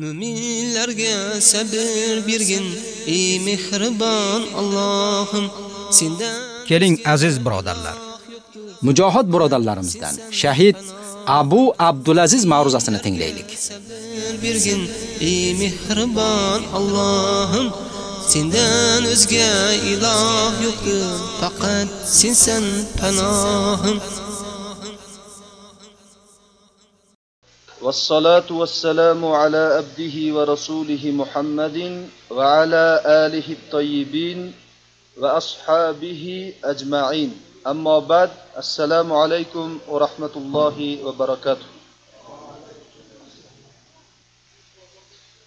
Müminlarga sabr bergin ey mehribon Allohim sendan Keling aziz birodarlar. Mujohid birodarlarimizdan shahid Abu Abdulaziz ma'ruzasini tinglaylik. bergin ey mehribon Allohim sendan o'zga iloh yo'qdir faqat sensan panohim والصلاة والسلام على عبده ورسوله محمد وعلى آله الطيبين وأصحابه أجمعين. أما بعد السلام عليكم ورحمة الله وبركاته.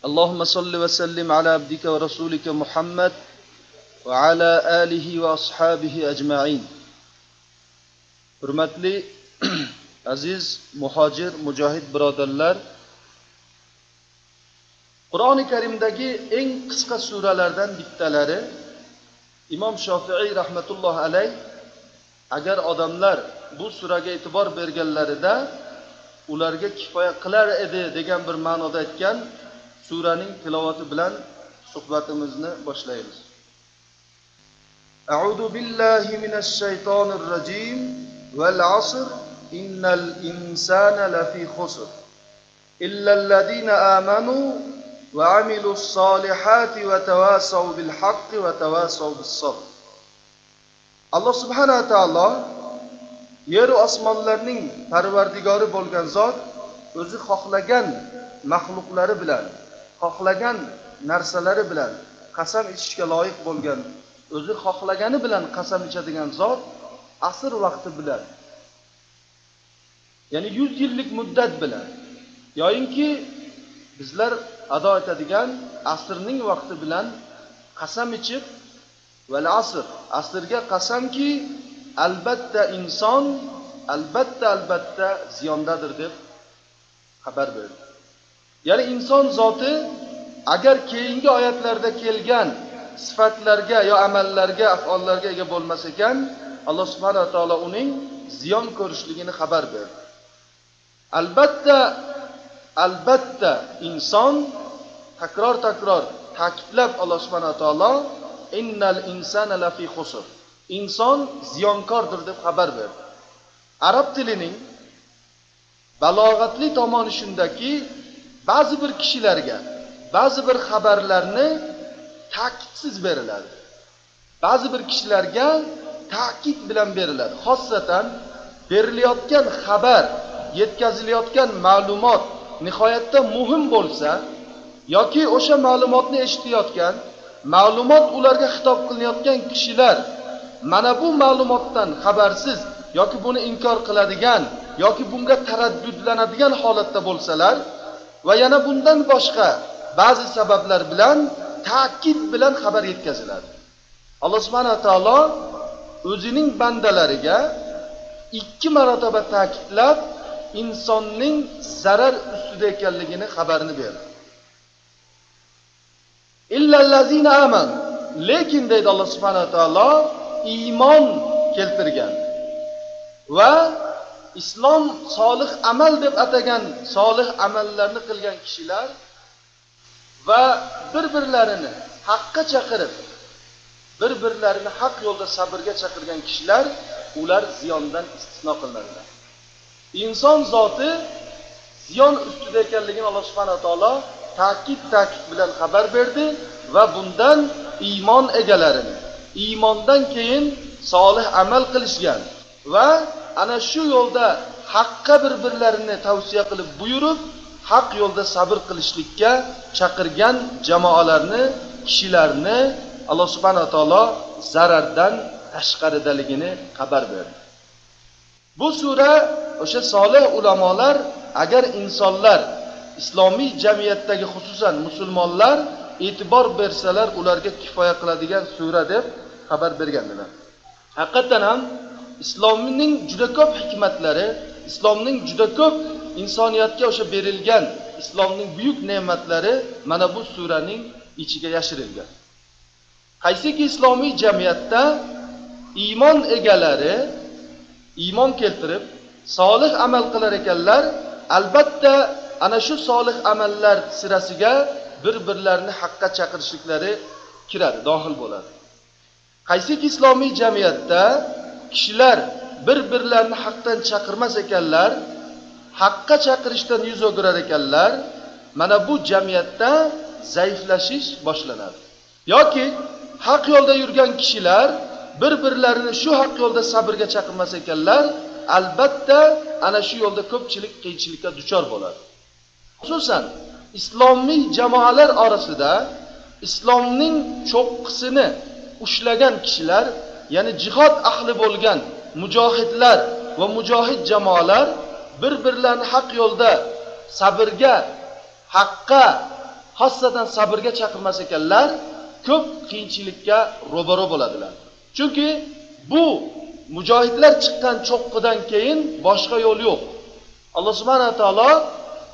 اللهم صل وسلم على عبدك ورسولك محمد وعلى آله وأصحابه أجمعين. Hurmatli aziz muhojir mujohid birodarlar qur'oni karimdagi eng qisqa suralardan bittalari imom shofiiy rahmatulloh alayh agar odamlar bu suraga e'tibor berganlarida ularga kifoya qilar edi degan bir ma'noda aytgan suraning tilovati bilan suhbatimizni boshlaymiz أعوذ بالله من الشيطان الرجيم والعصر innal insana lafi khusr illa alladhina amanu va amilus solihati va tawasav bil haqqi va tawasav bis sabr alloh subhanahu taolo yeru osmonlarning parvardigori bo'lgan zot o'zi xohlagan maxluqlari bilan xohlagan narsalari bilan qasam ichishga loyiq bo'lgan o'zi xohlagani bilan qasam ichadigan zot asr vaqti bilan ya'ni yuz yillik muddat bilan. Yoyinki bizlar ado etadigan asrning vaqti bilan qasam ichib val asr asrga qasamki albatta inson albatta albatta ziyondadir deb xabar berdi. Ya'ni inson zoti agar keyingi oyatlarda kelgan sifatlarga yo amallarga af'ollarga ega bo'lmas ekan alloh subhanava taolo uning ziyon ko'rishligini xabar berdi. Albatta albatta inson takror takror ta'kidlab alloh subhanaa taolo innal insana lafi xusr inson ziyonkordir deb xabar berdi. Arab tilining balog'atli tomoni shundaki ba'zi bir kishilarga ba'zi bir xabarlarni ta'kidsiz beriladi. Ba'zi bir kishilarga ta'kid bilan beriladi. Xossatan berilayotgan xabar yetkazilayotgan ma'lumot nihoyatda muhim bo'lsa yoki o'sha ma'lumotni eshitayotgan ma'lumot ularga xitob qilinayotgan kishilar mana bu ma'lumotdan xabarsiz yoki buni inkor qiladigan yoki bunga taraddudlanadigan holatda bo'lsalar va yana bundan boshqa ba'zi sabablar bilan ta'kid bilan xabar yetkaziladi. Alloh subhanahu taolo o'zining bandalariga ikki marotaba ta'kidlab insonning zarar ustida ekanligini xabarini berdi. Illallazina aman. Lekin deydi alloh subhanahu taolo iymon keltirgan va islom solih amal deb atagan solih amallarni qilgan kishilar va bir birlarini haqqa chaqirib bir birlarini haq yo'lda sabrga chaqirgan kishilar ular ziyondan istisno qilinadilar. Inson zoti ziyon ustida ekanligini alloh subhanahu taolo ta'kid ta'kid bilan xabar berdi va bundan iymon egalarini iymondan keyin solih amal qilishgan va ana shu yo'lda haqqa bir birlarini tavsiya qilib buyurib haq yo'lda sabr qilishlikka chaqirgan jamoalarni kishilarni alloh subhanaa taolo zarardan tashqaridaligini xabar berdi. Bu sura o'sha solih ulamolar agar insonlar islomiy jamiyatdagi xususan musulmonlar e'tibor bersalar ularga kifoya qiladigan sura deb xabar bergandilar. Haqiqatan ham islomning juda ko'p hikmatlari islomning juda ko'p insoniyatga o'sha berilgan islomning buyuk ne'matlari mana bu suraning ichiga yashirilgan. Qaysiki islomiy jamiyatda iymon egalari iymon keltirib solih amal qilar ekanlar albatta ana shu solih amallar sirasiga bir-birlarini haqqa chaqirishliklari kiradi, dohil bo'ladi. Qaysiki islomiy jamiyatda kishilar bir-birlarini haqdan chaqirmas ekanlar, haqqa chaqirishdan yuz o'girar ekanlar, mana bu jamiyatda zaiflashish boshlanadi. yoki haq yo'lda yurgan kishilar bir-birlarini shu haq yo'lda sabrga chaqirmas ekanlar, albatta ana shu yo'lda ko'pchilik qiyinchilikka duchor bo'ladi. Xususan, islomiy jamoalar orasida islomning cho'qqisini ushlagan kishilar, ya'ni jihod ahli bo'lgan mujohidlar va mujohid jamoalar bir-birlarini haq yo'lda sabrga, haqqa, xossatan sabrga chaqirmas ekanlar, ko'p qiyinchilikka ro'baro bo'ladilar. Chunki bu mujohidlar chiqqan cho'qqidan keyin boshqa yo'l yo'q. Alloh subhanahu va taolo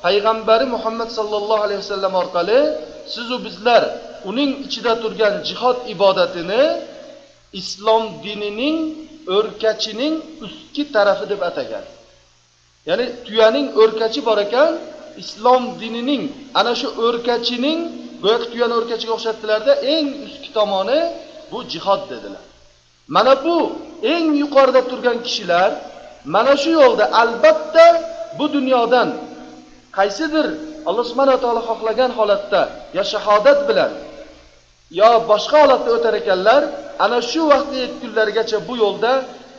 payg'ambari Muhammad sallallohu alayhi vasallam orqali siz u bizlar uning ichida turgan jihod ibodatini islom dinining o'rkachining ustki tarafi deb atagan. Ya'ni tuyaning o'rkachi bor ekan, islom dinining ana shu o'rkachining go'yoki tuyani o'rkachiga o'xshatdilarda eng ustki tomoni bu jihod dedilar. Mana bu eng yuqorida turgan kishilar mana shu yo'lda albatta bu dunyodan qaysidir Alloh subhanahu taolo xohlagan holatda yo shahodat bilan yo boshqa holatda o'tar ekanlar, ana shu vaqtga yetgunlarigacha bu yo'lda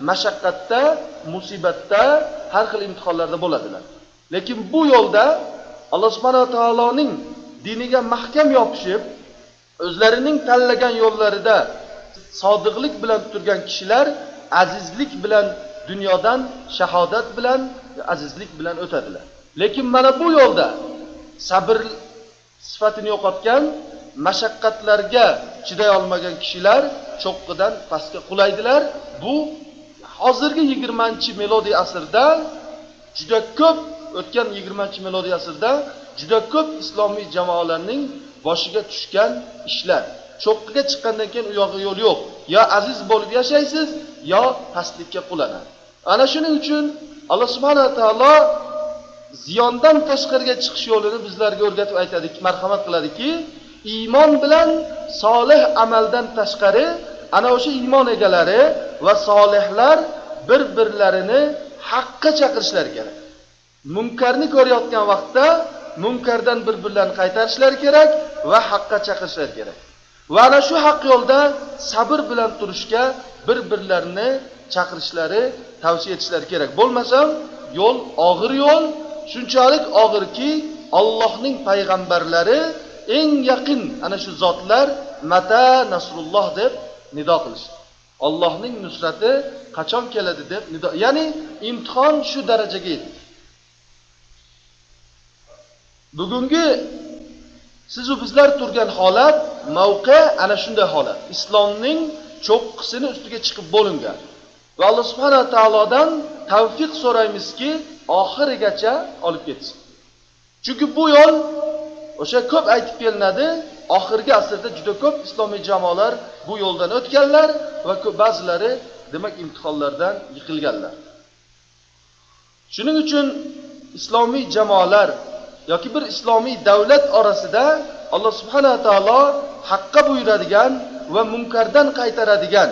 mashaqqatda, musibatda, har xil imtihonlarda bo'ladilar. Lekin bu yo'lda Alloh subhanahu taoloning diniga mahkam yopishib, o'zlarining tanlagan yo'llarida sodiqlik bilan turgan kishilar azizlik bilan dunyodan shahodat bilan azizlik bilan o'tadilar. Lekin mana bu yo'lda sabr sifatini yo'qotgan, mashaqqatlarga chiday olmagan kishilar cho'qqidan pastga qulaydilar. Bu hozirgi 20-melodiy asrda juda ko'p o'tgan 20-melodiy asrda juda ko'p islomiy jamoalarning boshiga tushgan ishlar. Cho'qqiga chiqqandan keyin u yog'i yo'l yo'q. Yo aziz bo'lib yashaysiz, yo pastlikka qulanadi. Ana shuning uchun Alloh subhanahu va taolo ziyondan tashqariga chiqish yo'lini bizlarga o'rgatib aytadi, marhamat qiladiki, iymon bilan solih amaldan tashqari ana o'sha iymon egalari va solihlar bir-birlarini haqqa chaqirishlari kerak. Munkarni ko'rayotgan vaqtda munkardan bir-birlarini qaytarishlari kerak va haqqa chaqirishlari kerak. Va ana shu haq yo'lda sabr bilan turishga bir-birlarini chaqirishlari, tavsiya etishlari kerak. Bo'lmasam, yo'l og'ir yo'l, shunchalik og'irki, Allohning payg'ambarlari eng yaqin ana shu zotlar mata nasrulloh deb nido qilishdi. Allohning nusrati qachon keladi deb nido. Ya'ni imtihon shu darajaga yetdi. Bugungi sizu bizlar turgan holat, mavqe ana shunday holat. Islomning cho'qqisini ustiga chiqib bo'lingan. Va Alloh subhanahu taolodan tavfiq so'raymizki, oxirigacha olib ketsin. Chunki bu yo'l o'sha ko'p aytib kelinadi, oxirgi asrda juda ko'p islomiy jamoalar bu yo'ldan o'tganlar va ko'p ba'zilari demak imtihonlardan yiqilganlar. Shuning uchun islomiy jamoalar yoki bir islomiy davlat orasida Alloh subhanahu va taolo haqqa buyuradigan va munkardan qaytaradigan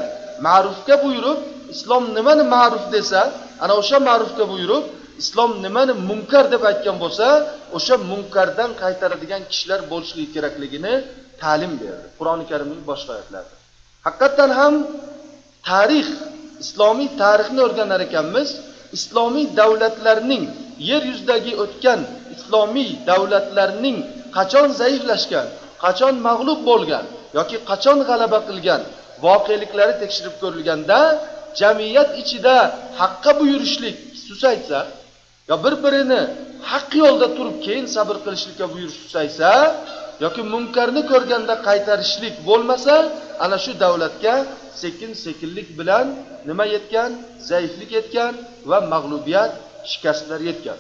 ma'rufga buyurib, islom nimani ma'ruf desa, ana o'sha ma'rufga buyurib, islom nimani munkar deb aytgan bo'lsa, o'sha munkardan qaytaradigan kishilar bo'lishligi kerakligini ta'lim berdi. Qur'oni Karimning boshqa oyatlarida. Haqiqatan ham tarix, islomiy tarixni o'rganar ekanmiz, islomiy davlatlarning yer yuzidagi o'tgan islomiy davlatlarning qachon zaiflashgan, qachon mag'lub bo'lgan yoki qachon g'alaba qilgan voqeliklari tekshirib ko'rilganda jamiyat ichida haqqa buyurishlik susaysa yo bir-birini haq yo'lda turib keyin sabr qilishlikka buyurish susaysa yoki munkarni ko'rganda qaytarishlik bo'lmasa ana shu davlatga sekin sekinlik bilan nima yetgan zaiflik yetgan va mag'lubiyat shikastlar yetgan.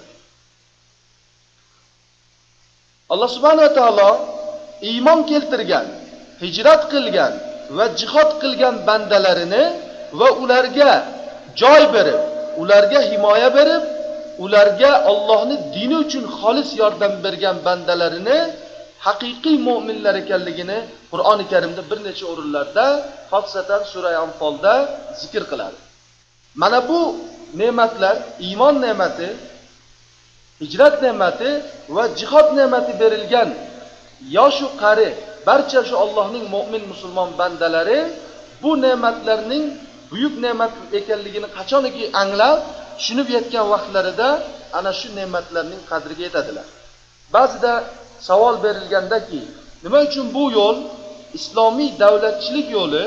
Alloh subhanahu taolo iymon keltirgan hijrat qilgan va jihod qilgan bandalarini va ularga joy berib ularga himoya berib ularga Allohni dini uchun xolis yordam bergan bandalarini haqiqiy mu'minlar ekanligini Qur'oni Karimda bir necha o'rinlarda, xosatan sura Anfalda zikr qiladi. Mana bu ne'matlar, iymon ne'mati, hijrat ne'mati va jihod ne'mati berilgan yoshu qari barcha shu Allohning mu'min musulmon bandalari bu ne'matlarning buyuk ne'mat ekanligini qachoniki anglab, tushunib yetgan vaqtlarida ana shu ne'matlarning qadriga yetadilar. Ba'zida savol berilgandaki, nima uchun bu yo'l islomiy davlatchilik yo'li,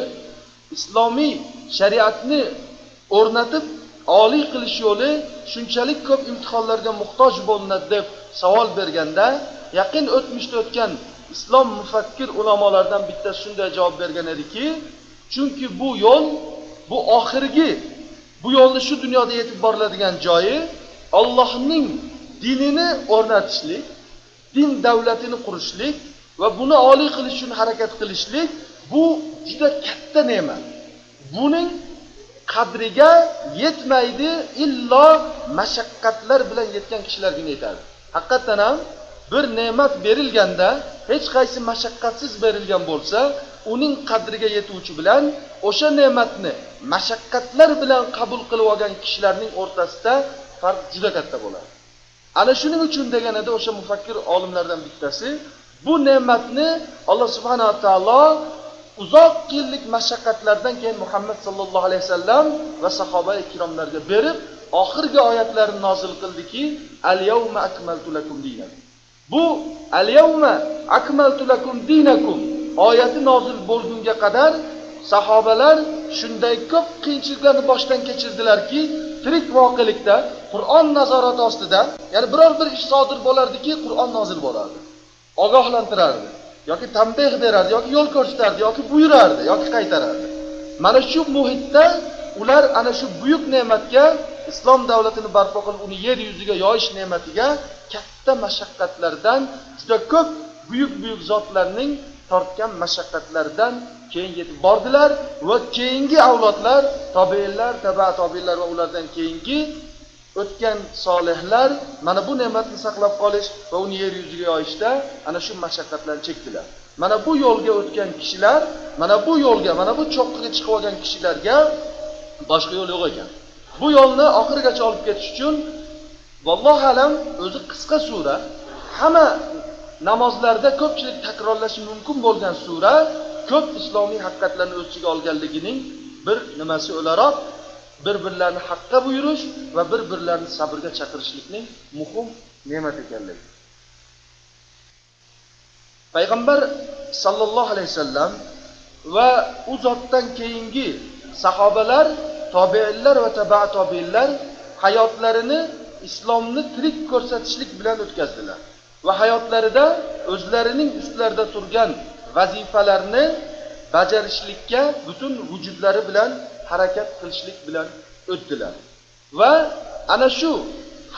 islomiy shariatni o'rnatib oliy qilish yo'li shunchalik ko'p imtihonlarga muhtoj bo'linadi deb savol berganda, yaqin o'tmishda o'tgan islom mufakkir ulamolardan bittasi shunday javob bergan ediki, chunki bu yo'l bu oxirgi bu yo'lni shu dunyoda yetib boriladigan joyi Allohning dinini o'rnatishlik, din davlatini qurishlik va buni oliy qilish uchun harakat qilishlik bu juda katta ne'mat. Buning qadriga yetmaydi illo mashaqqatlar bilan yetgan kishilarga yetadi. Haqiqatan ham bir ne'mat berilganda hech qaysi mashaqqatsiz berilgan bo'lsa, uning qadriga yetuvchi bilan o'sha ne'matni mashaqqatlar bilan qabul qilib olgan kishilarning o'rtasida farq juda katta bo'ladi. Ana shuning uchun deganida o'sha mufakkir olimlardan bittasi bu ne'matni Alloh subhanahu va taolo uzoq yillik mashaqqatlardan keyin Muhammad sallallohu alayhi vasallam va sahoba ikromlarga berib, oxirgi oyatlarni nozil qildiki, al-yawma akmaltu lakum dinakum. Bu al-yawma akmaltu lakum dinakum oyati nozil bo'lgunga qadar sahobalar shunday ko'p qiyinchiliklarni boshdan kechirdilarki, tirik voqelikda Qur'on nazorati ostida, ya'ni biror bir ish sodir bo'lardiki, Qur'on nozil bo'lardi. Ogohlantirardi, yoki tanbeh berardi, yoki yo'l ko'rsatardi, yoki buyurardi, yoki qaytarardi. Mana shu muhitda ular ana shu buyuk ne'matga islom davlatini barpo qilib, uni yer yuziga yoyish ne'matiga katta mashaqqatlardan juda ko'p buyuk-buyuk zotlarning tortgan mashaqqatlaridan keyin yetib bordilar va keyingi avlodlar, tobeinlar taba tobeinlar va ulardan keyingi o'tgan solihlar mana bu ne'matni saqlab qolish va uni yer yuziga yoyishda ana shu mashaqqatlarni chekdilar. Mana bu yo'lga o'tgan kishilar, mana bu yo'lga, mana bu cho'qqiga chiqib olgan kishilarga boshqa yo'l yo'q ekan. Bu yo'lni oxirigacha olib ketish uchun vallohu alam o'zi qisqa sura, hamma namozlarda ko'pchilik takrorlashi mumkin bo'lgan sura ko'p islomiy haqiqatlarni o'z ichiga olganligining bir nimasi o'laroq bir-birlarini haqqa buyurish va bir-birlarini sabrga chaqirishlikning muhim ne'mat ekanligi. Payg'ambar sallallohu alayhi vasallam va u zotdan keyingi sahobalar, tobeinlar va taba tobeinlar hayotlarini islomni tirik ko'rsatishlik bilan o'tkazdilar. va hayotlarida o'zlarining ustlarida turgan vazifalarni bajarishlikka butun vujudlari bilan harakat qilishlik bilan o'tdilar. Va ana shu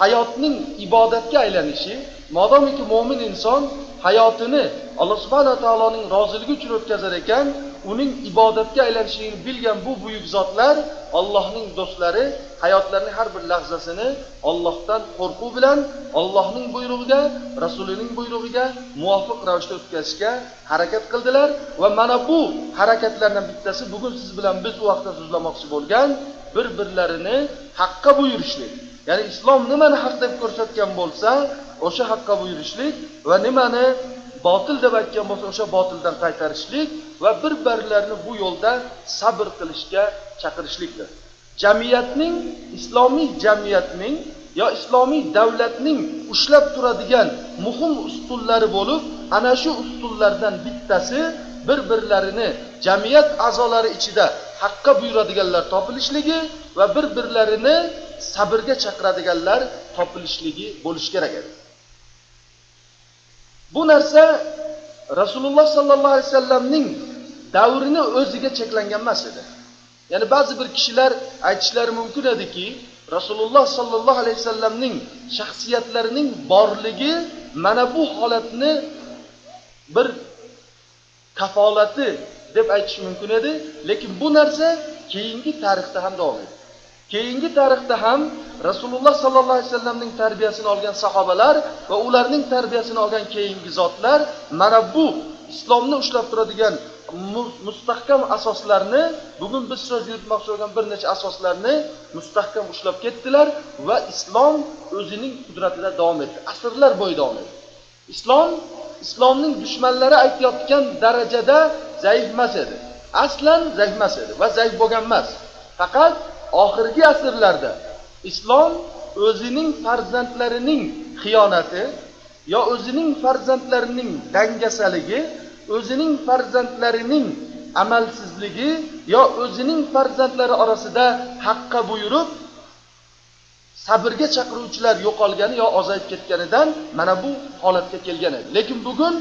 hayotning ibodatga aylanishi, modomiki mu'min inson hayotini Alloh subhanahu va taoloning roziligi uchun o'tkazar ekan, uning ibodatga aylanishini bilgan bu buyuk zotlar Allohning do'stlari hayotlarining har bir lahzasini Allohdan qo'rquv bilan Allohning buyrug'iga, Rasulining buyrug'iga muvofiq ravishda o'tkazishga harakat qildilar va mana bu harakatlardan bittasi bugun siz bilan biz u vaqtda so'zlamoqchi bo'lgan bir-birlarini haqqa buyurishlik. Ya'ni islom nimani haq deb ko'rsatgan bo'lsa, o'sha haqqa buyurishlik va nimani botil deb aytgan bo'lsa o'sha botildan qaytarishlik va bir-birlarini bu yo'lda sabr qilishga chaqirishlikdir. Jamiyatning islomiy jamiyatning yo islomiy davlatning ushlab turadigan muhim ustunlari bo'lib, ana shu ustunlardan bittasi bir-birlarini jamiyat a'zolari ichida haqqa buyuradiganlar topilishligi va bir-birlarini sabrga chaqiradiganlar topilishligi bo'lishi kerak edi. Bu narsa Rasululloh sallallohu alayhi vasallamning davrini o'ziga cheklangan emas edi. Ya'ni ba'zi bir kishilar aytishlari mumkin ediki, Rasululloh sallallohu alayhi vasallamning shaxsiyatlarining borligi mana bu holatni bir kafolati deb aytish mumkin edi, lekin bu narsa keyingi tarixda ham davom etdi. Keyingi tarixda ham Rasululloh sallallohu alayhi vasallamning tarbiyasini olgan sahobalar va ularning tarbiyasini olgan keyingi zotlar mana bu islomni ushlab turadigan mustahkam asoslarni bugun biz so'z yuritmoqchi bo'lgan bir necha asoslarni mustahkam ushlab ketdilar va islom o'zining qudratida davom etdi. Asrlar bo'yi davom etdi. Islom islomning dushmanlari aytayotgan darajada zaif emas edi. Aslan zaif emas edi va zaif bo'lgan emas. Faqat oxirgi asrlarda islom o'zining farzandlarining xiyonati yo o'zining farzandlarining dangasaligi o'zining farzandlarining amalsizligi yo o'zining farzandlari orasida haqqa buyurib sabrga chaqiruvchilar yo'qolgani yo ozayib ketganidan mana bu holatga kelgan edi. Lekin bugun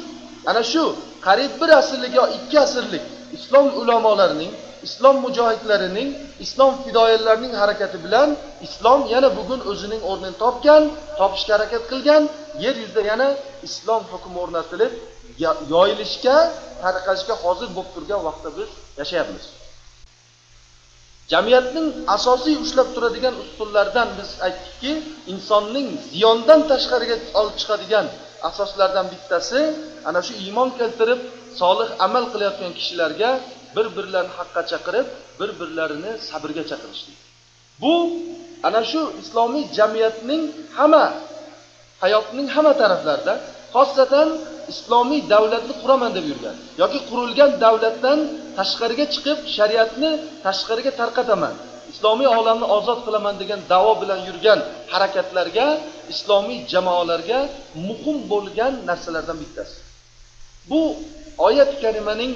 ana shu qariyb bir asrlik yo ikki asrlik islom ulamolarining islom mujohidlarining islom fidoyilarining harakati bilan islom yana bugun o'zining o'rnini topgan topishga harakat qilgan yer yuzida yana islom hukmi o'rnatilib yoyilishga tarqalishga hozir bo'lib turgan vaqtda biz yashayapmiz. Jamiyatning asosiy ushlab turadigan ustunlaridan biz aytdikki insonning ziyondan tashqariga olib chiqadigan asoslardan bittasi ana shu iymon keltirib solih amal qilayotgan kishilarga bir birlarini haqqa chaqirib bir birlarini sabrga chaqirishlik. Bu ana shu islomiy jamiyatning hamma hayotning hamma taraflarida xosatan islomiy davlatni quraman deb yurgan yoki qurilgan davlatdan tashqariga chiqib shariatni tashqariga tarqataman islomiy olamni ozod qilaman degan davo bilan yurgan harakatlarga islomiy jamoalarga muhim bo'lgan narsalardan bittasi. Bu oyat karimaning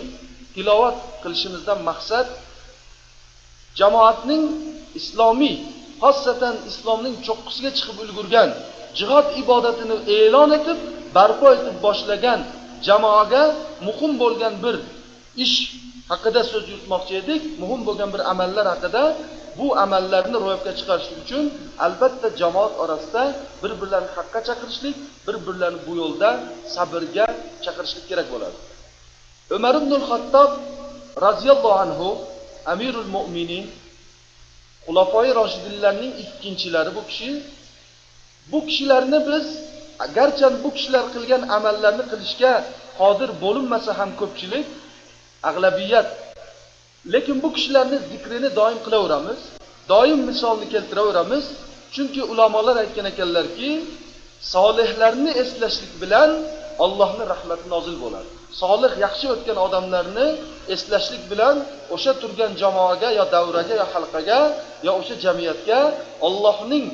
tilovat qilishimizdan maqsad jamoatning islomiy xosatan islomning cho'qqisiga chiqib ulgurgan jihod ibodatini e'lon etib barpo etib boshlagan jamoaga muhim bo'lgan bir ish haqida so'z yuritmoqchi edik. Muhim bo'lgan bir amallar haqida bu amallarni ro'yobga chiqarish uchun albatta jamoat orasida bir birlarini haqqa chaqirishlik bir birlarini bu yo'lda sabrga chaqirishlik kerak bo'ladi. Umar ibn xattob roziyallohu anhu amirul mo'minin xulafoi roshidinlarning ikkinchilari bu kishi. Bu kishilarni biz garchi bu kishilar qilgan amallarni qilishga qodir bo'linmasa ham ko'pchilik ag'labiyat. Lekin bu kishilarni zikrini doim qilaveramiz doim misolni keltiraveramiz. Chunki ulamolar aytgan ekanlarki solihlarni eslashlik bilan Allohning rahmati nozil bo'ladi. Solih yaxshi o'tgan odamlarni eslashlik bilan o'sha turgan jamoaga yo davraga yo halqaga yo o'sha jamiyatga Allohning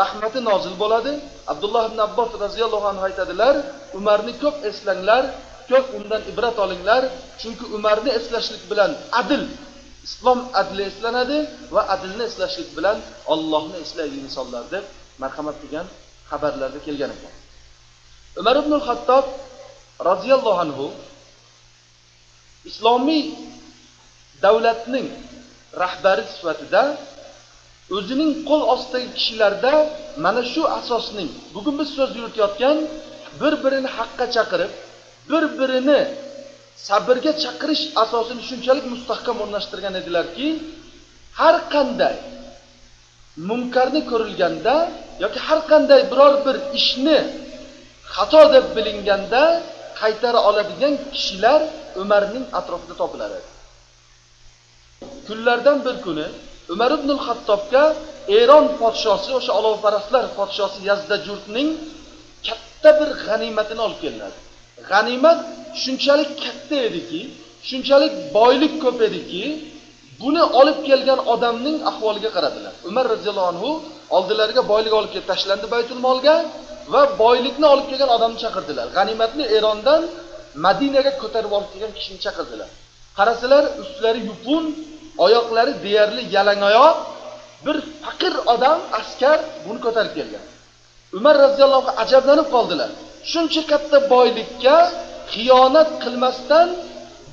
rahmati nozil bo'ladi. Abdulloh ibn abbos roziyallohu anhu aytadilar umarni ko'p eslanglar ko'p undan ibrat olinglar chunki umarni eslashlik bilan adil islom adli eslanadi va adilni eslashlik bilan ollohni eslaydi insonlar deb marhamat degan xabarlarda kelgan ekan. Umar ibn hattob roziyallohu anhu islomiy davlatning rahbari sifatida o'zining qo'l ostidagi kishilarda mana shu asosning bugun biz so'z yuritayotgan bir birini haqqa chaqirib bir birini sabrga chaqirish asosini shunchalik mustahkam o'rnashtirgan edilarki har qanday munkarni ko'rilganda yoki har qanday biror bir ishni xato deb bilinganda qaytara oladigan kishilar umarning atrofida topilar edi kunlardan bir kuni umar ibn hattobga eron podshosi o'sha olovparastlar podshosi yazdajurtning katta bir g'animatini olib kelinadi g'animat shunchalik katta ediki shunchalik boylik ko'p ediki buni olib kelgan odamning ahvoliga qaradilar. Umar roziyallohu anhu oldilariga boylik olib kelib tashlandi baytul molga. Va boylikni olib kelgan odamni chaqirdilar. G'animatni erondan madinaga ko'tarib olib kelgan kishini chaqirdilar. Qarasalar ustlari yupun oyoqlari deyarli yalangoyoq. Bir faqir odam askar buni ko'tarib kelgan. Umar roziyallohu anhu ajablanib qoldilar. Shuncha katta boylikka xiyonat qilmasdan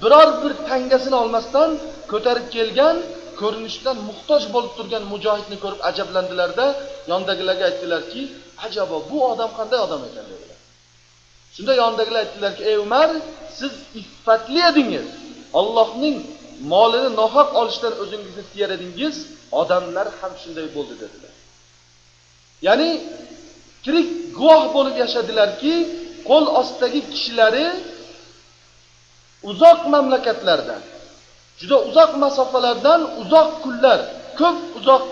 biror bir tangasini olmasdan ko'tarib kelgan ko'rinishdan muhtoj bo'lib turgan mujohidni ko'rib ajablandilarda yonidagilarga aytdilarki ajabo bu odam qanday odam ekan dedilar. Shunda yonidagilar aytdilarki ey umar siz iffatli edingiz. Ollohning molini nohaq olishdan o'zingizni tiyar edingiz. Odamlar ham shunday bo'ldi dedilar. Ya'ni tirik guvoh bo'lib yashadilarki qo'l ostidagi kishilari uzoq mamlakatlardan juda uzoq masofalardan uzoq kunlar ko'p uzoq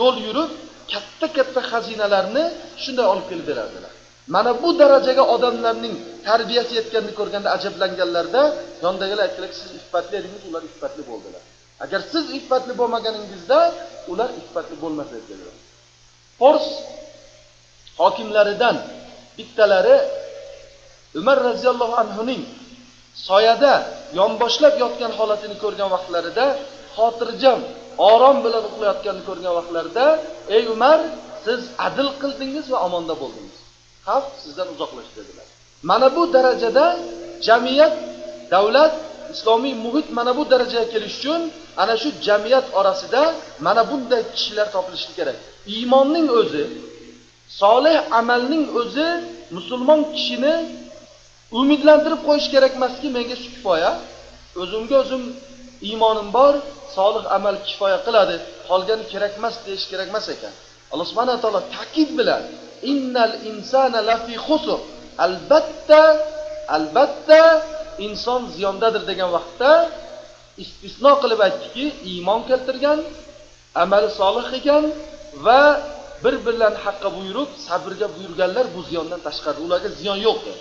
yo'l yurib katta katta xazinalarni shunday olib kelib berardilar. Mana bu darajaga odamlarning tarbiyasi yetganini ko'rganda ajablanganlarda yonidagilar aytdilar siz iffatli edingiz ular iffatli bo'ldilar. Agar siz iffatli bo'lmaganingizda ular iffatli bo'lmas edilar fors hokimlaridan bittalari umar roziyallohu anhuning soyada yonboshlab yotgan holatini ko'rgan vaqtlarida xotirjam orom bilan uxlayotganini ko'rgan vaqtlarida ey umar siz adil qildingiz va omonda bo'ldingiz. Xavf sizdan uzoqlashdi dedilar. Mana bu darajada jamiyat davlat islomiy muhit mana bu darajaga kelish uchun ana shu jamiyat orasida mana bunday kishilar topilishi kerak. Iymonning o'zi solih amalning o'zi musulmon kishini umidlantirib qo'yish kerak emaski menga shu kifoya. O'zimga o'zim iymonim bor solih amal kifoya qiladi qolgani kerakmas deyish kerak emas ekan. Alloh subhanahu taolo ta'kid bilan innal insana lafi xusr albatta albatta inson ziyondadir degan vaqtda istisno qilib aytdiki iymon keltirgan amali solih ekan va bir birlarini haqqa buyurib sabrga buyurganlar bu ziyondan tashqari. Ularga ziyon yo'q. Dedi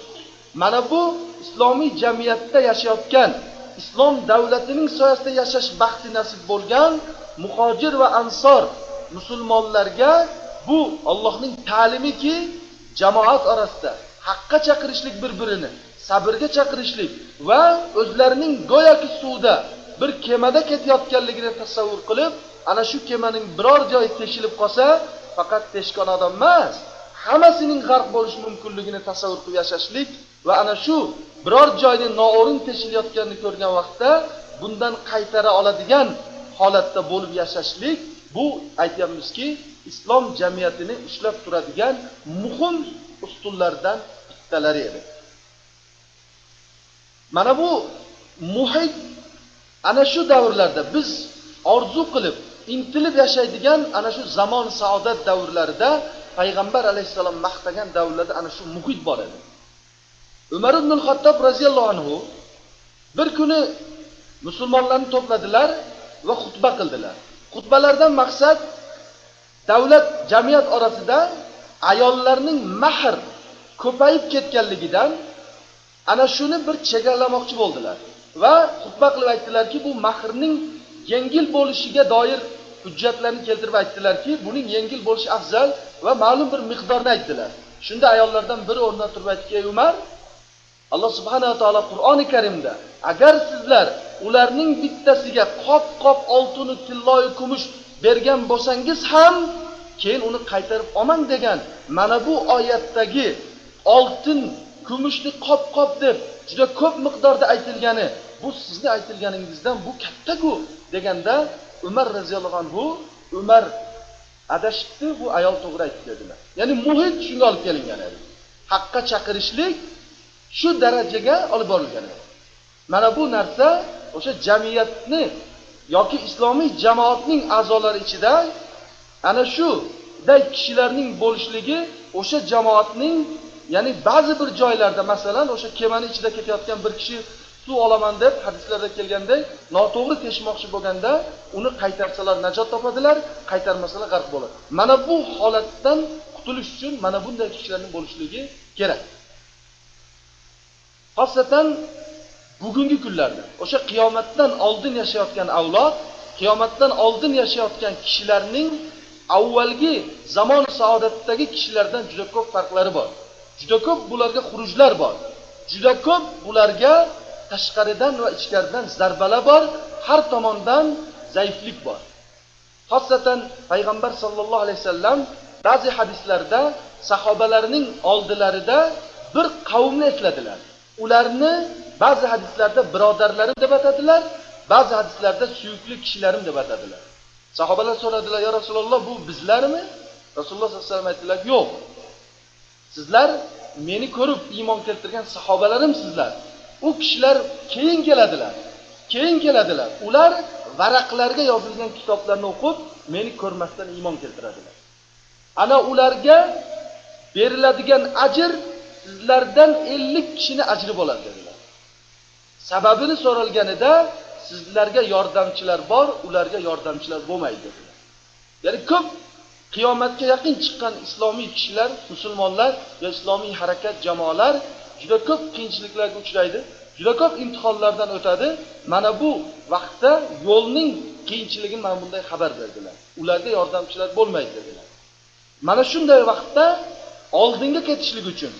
mana bu islomiy jamiyatda yashayotgan islom davlatining soyasida yashash baxti nasib bo'lgan muhojir va ansor musulmonlarga bu Allohning ta'limiki jamoat orasida haqqa chaqirishlik bir birini sabrga chaqirishlik va o'zlarining go'yoki suvda bir kemada ketayotganligini tasavvur qilib ana shu kemaning biror joyi teshilib qolsa faqat teshgan odam emas hammasining g'arq bo'lishi mumkinligini tasavvur qilib yashashlik va ana shu biror joyni noo'rin teshilayotganini ko'rgan vaqtda bundan qaytara oladigan holatda bo'lib yashashlik bu aytyapmizki islom jamiyatini ushlab turadigan muhim ustunlardan bittalari edi. Mana bu muhit ana shu davrlarda biz orzu qilib intilib yashaydigan ana shu zamon saodat davrlarida payg'ambar alayhissalom maqtagan davrlarda ana shu muhit bor edi. Umar ibn xattob roziyallohu anhu bir kuni musulmonlarni to'pladilar va xutba qildilar. Xutbalardan maqsad davlat jamiyat orasida ayollarning mahr ko'payib ketganligidan ana shuni bir chegaralamoqchi bo'ldilar va xutba qilib aytdilarki bu mahrning yengil bo'lishiga doir hujjatlarni keltirib aytdilarki buning yengil bo'lishi afzal va ma'lum bir miqdorni aytdilar. Shunda ayollardan biri o'rnidan turib aytdiki ey umar alloh subhanava taolo qur'oni karimda agar sizlar ularning bittasiga qop qop oltinu tilloyu kumush bergan bo'lsangiz ham keyin uni qaytarib olmang degan mana bu oyatdagi oltin kumushni qop qop deb juda ko'p miqdorda aytilgani bu sizni aytilganingizdan bu kattaku deganda umar roziyallohu anhu umar adashibdi bu ayol to'g'ri aytdi dedilar. Ya'ni muhit shunga olib kelingan edi. Haqqa chaqirishlik shu darajaga olib borilgan. Edi mana bu narsa o'sha jamiyatni yoki islomiy jamoatning a'zolari ichida ana shuday kishilarning bo'lishligi o'sha jamoatning ya'ni ba'zi bir joylarda masalan o'sha kemani ichida ketayotgan bir kishi suv olaman deb hadislarda kelgandek noto'g'ri teshmoqchi bo'lganda uni qaytarsalar najot topadilar qaytarmasalar g'arq bo'ladi. Mana bu holatdan qutulish uchun mana bunday kishilarning bo'lishligi kerak. Xosatan bugungi kunlarda o'sha qiyomatdan oldin yashayotgan avlod qiyomatdan oldin yashayotgan kishilarning avvalgi zamon saodatdagi kishilardan juda ko'p farqlari bor. Juda ko'p bularga xurujlar bor. Juda ko'p bularga tashqaridan va ichkaridan zarbalar bor har tomondan zaiflik bor. Xosatan payg'ambar sollallohu alayhi vasallam ba'zi hadislarda sahobalarning oldilarida bir qavmni esladilar. Ularni ba'zi hadislarda birodarlarim deb atadilar ba'zi hadislarda suyukli kishilarim deb atadilar. Sahobalar so'radilar ya rasululloh bu bizlarmi? Rasululloh sollallohu alayhi vasallam aytdilar yo'q. Sizlar meni ko'rib iymon keltirgan sahobalarim sizlar. U kishilar keyin keladilar keyin keladilar. Ular varaqlarga yozilgan kitoblarni o'qib meni ko'rmasdan iymon keltiradilar. Ana ularga beriladigan ajr sizlardan ellik kishini ajri bo'ladi dedilar. Sababini so'ralganida sizlarga yordamchilar bor ularga yordamchilar bo'lmaydi dedilar. Ya'ni ko'p qiyomatga yaqin chiqqan islomiy kishilar musulmonlar va islomiy harakat jamoalar juda ko'p qiyinchiliklarga uchraydi juda ko'p imtihonlardan o'tadi. Mana bu vaqtda yo'lning qiyinchiligini mana bunday xabar berdilar. Ularga yordamchilar bo'lmaydi dedilar. Mana shunday vaqtda oldinga ketishlik uchun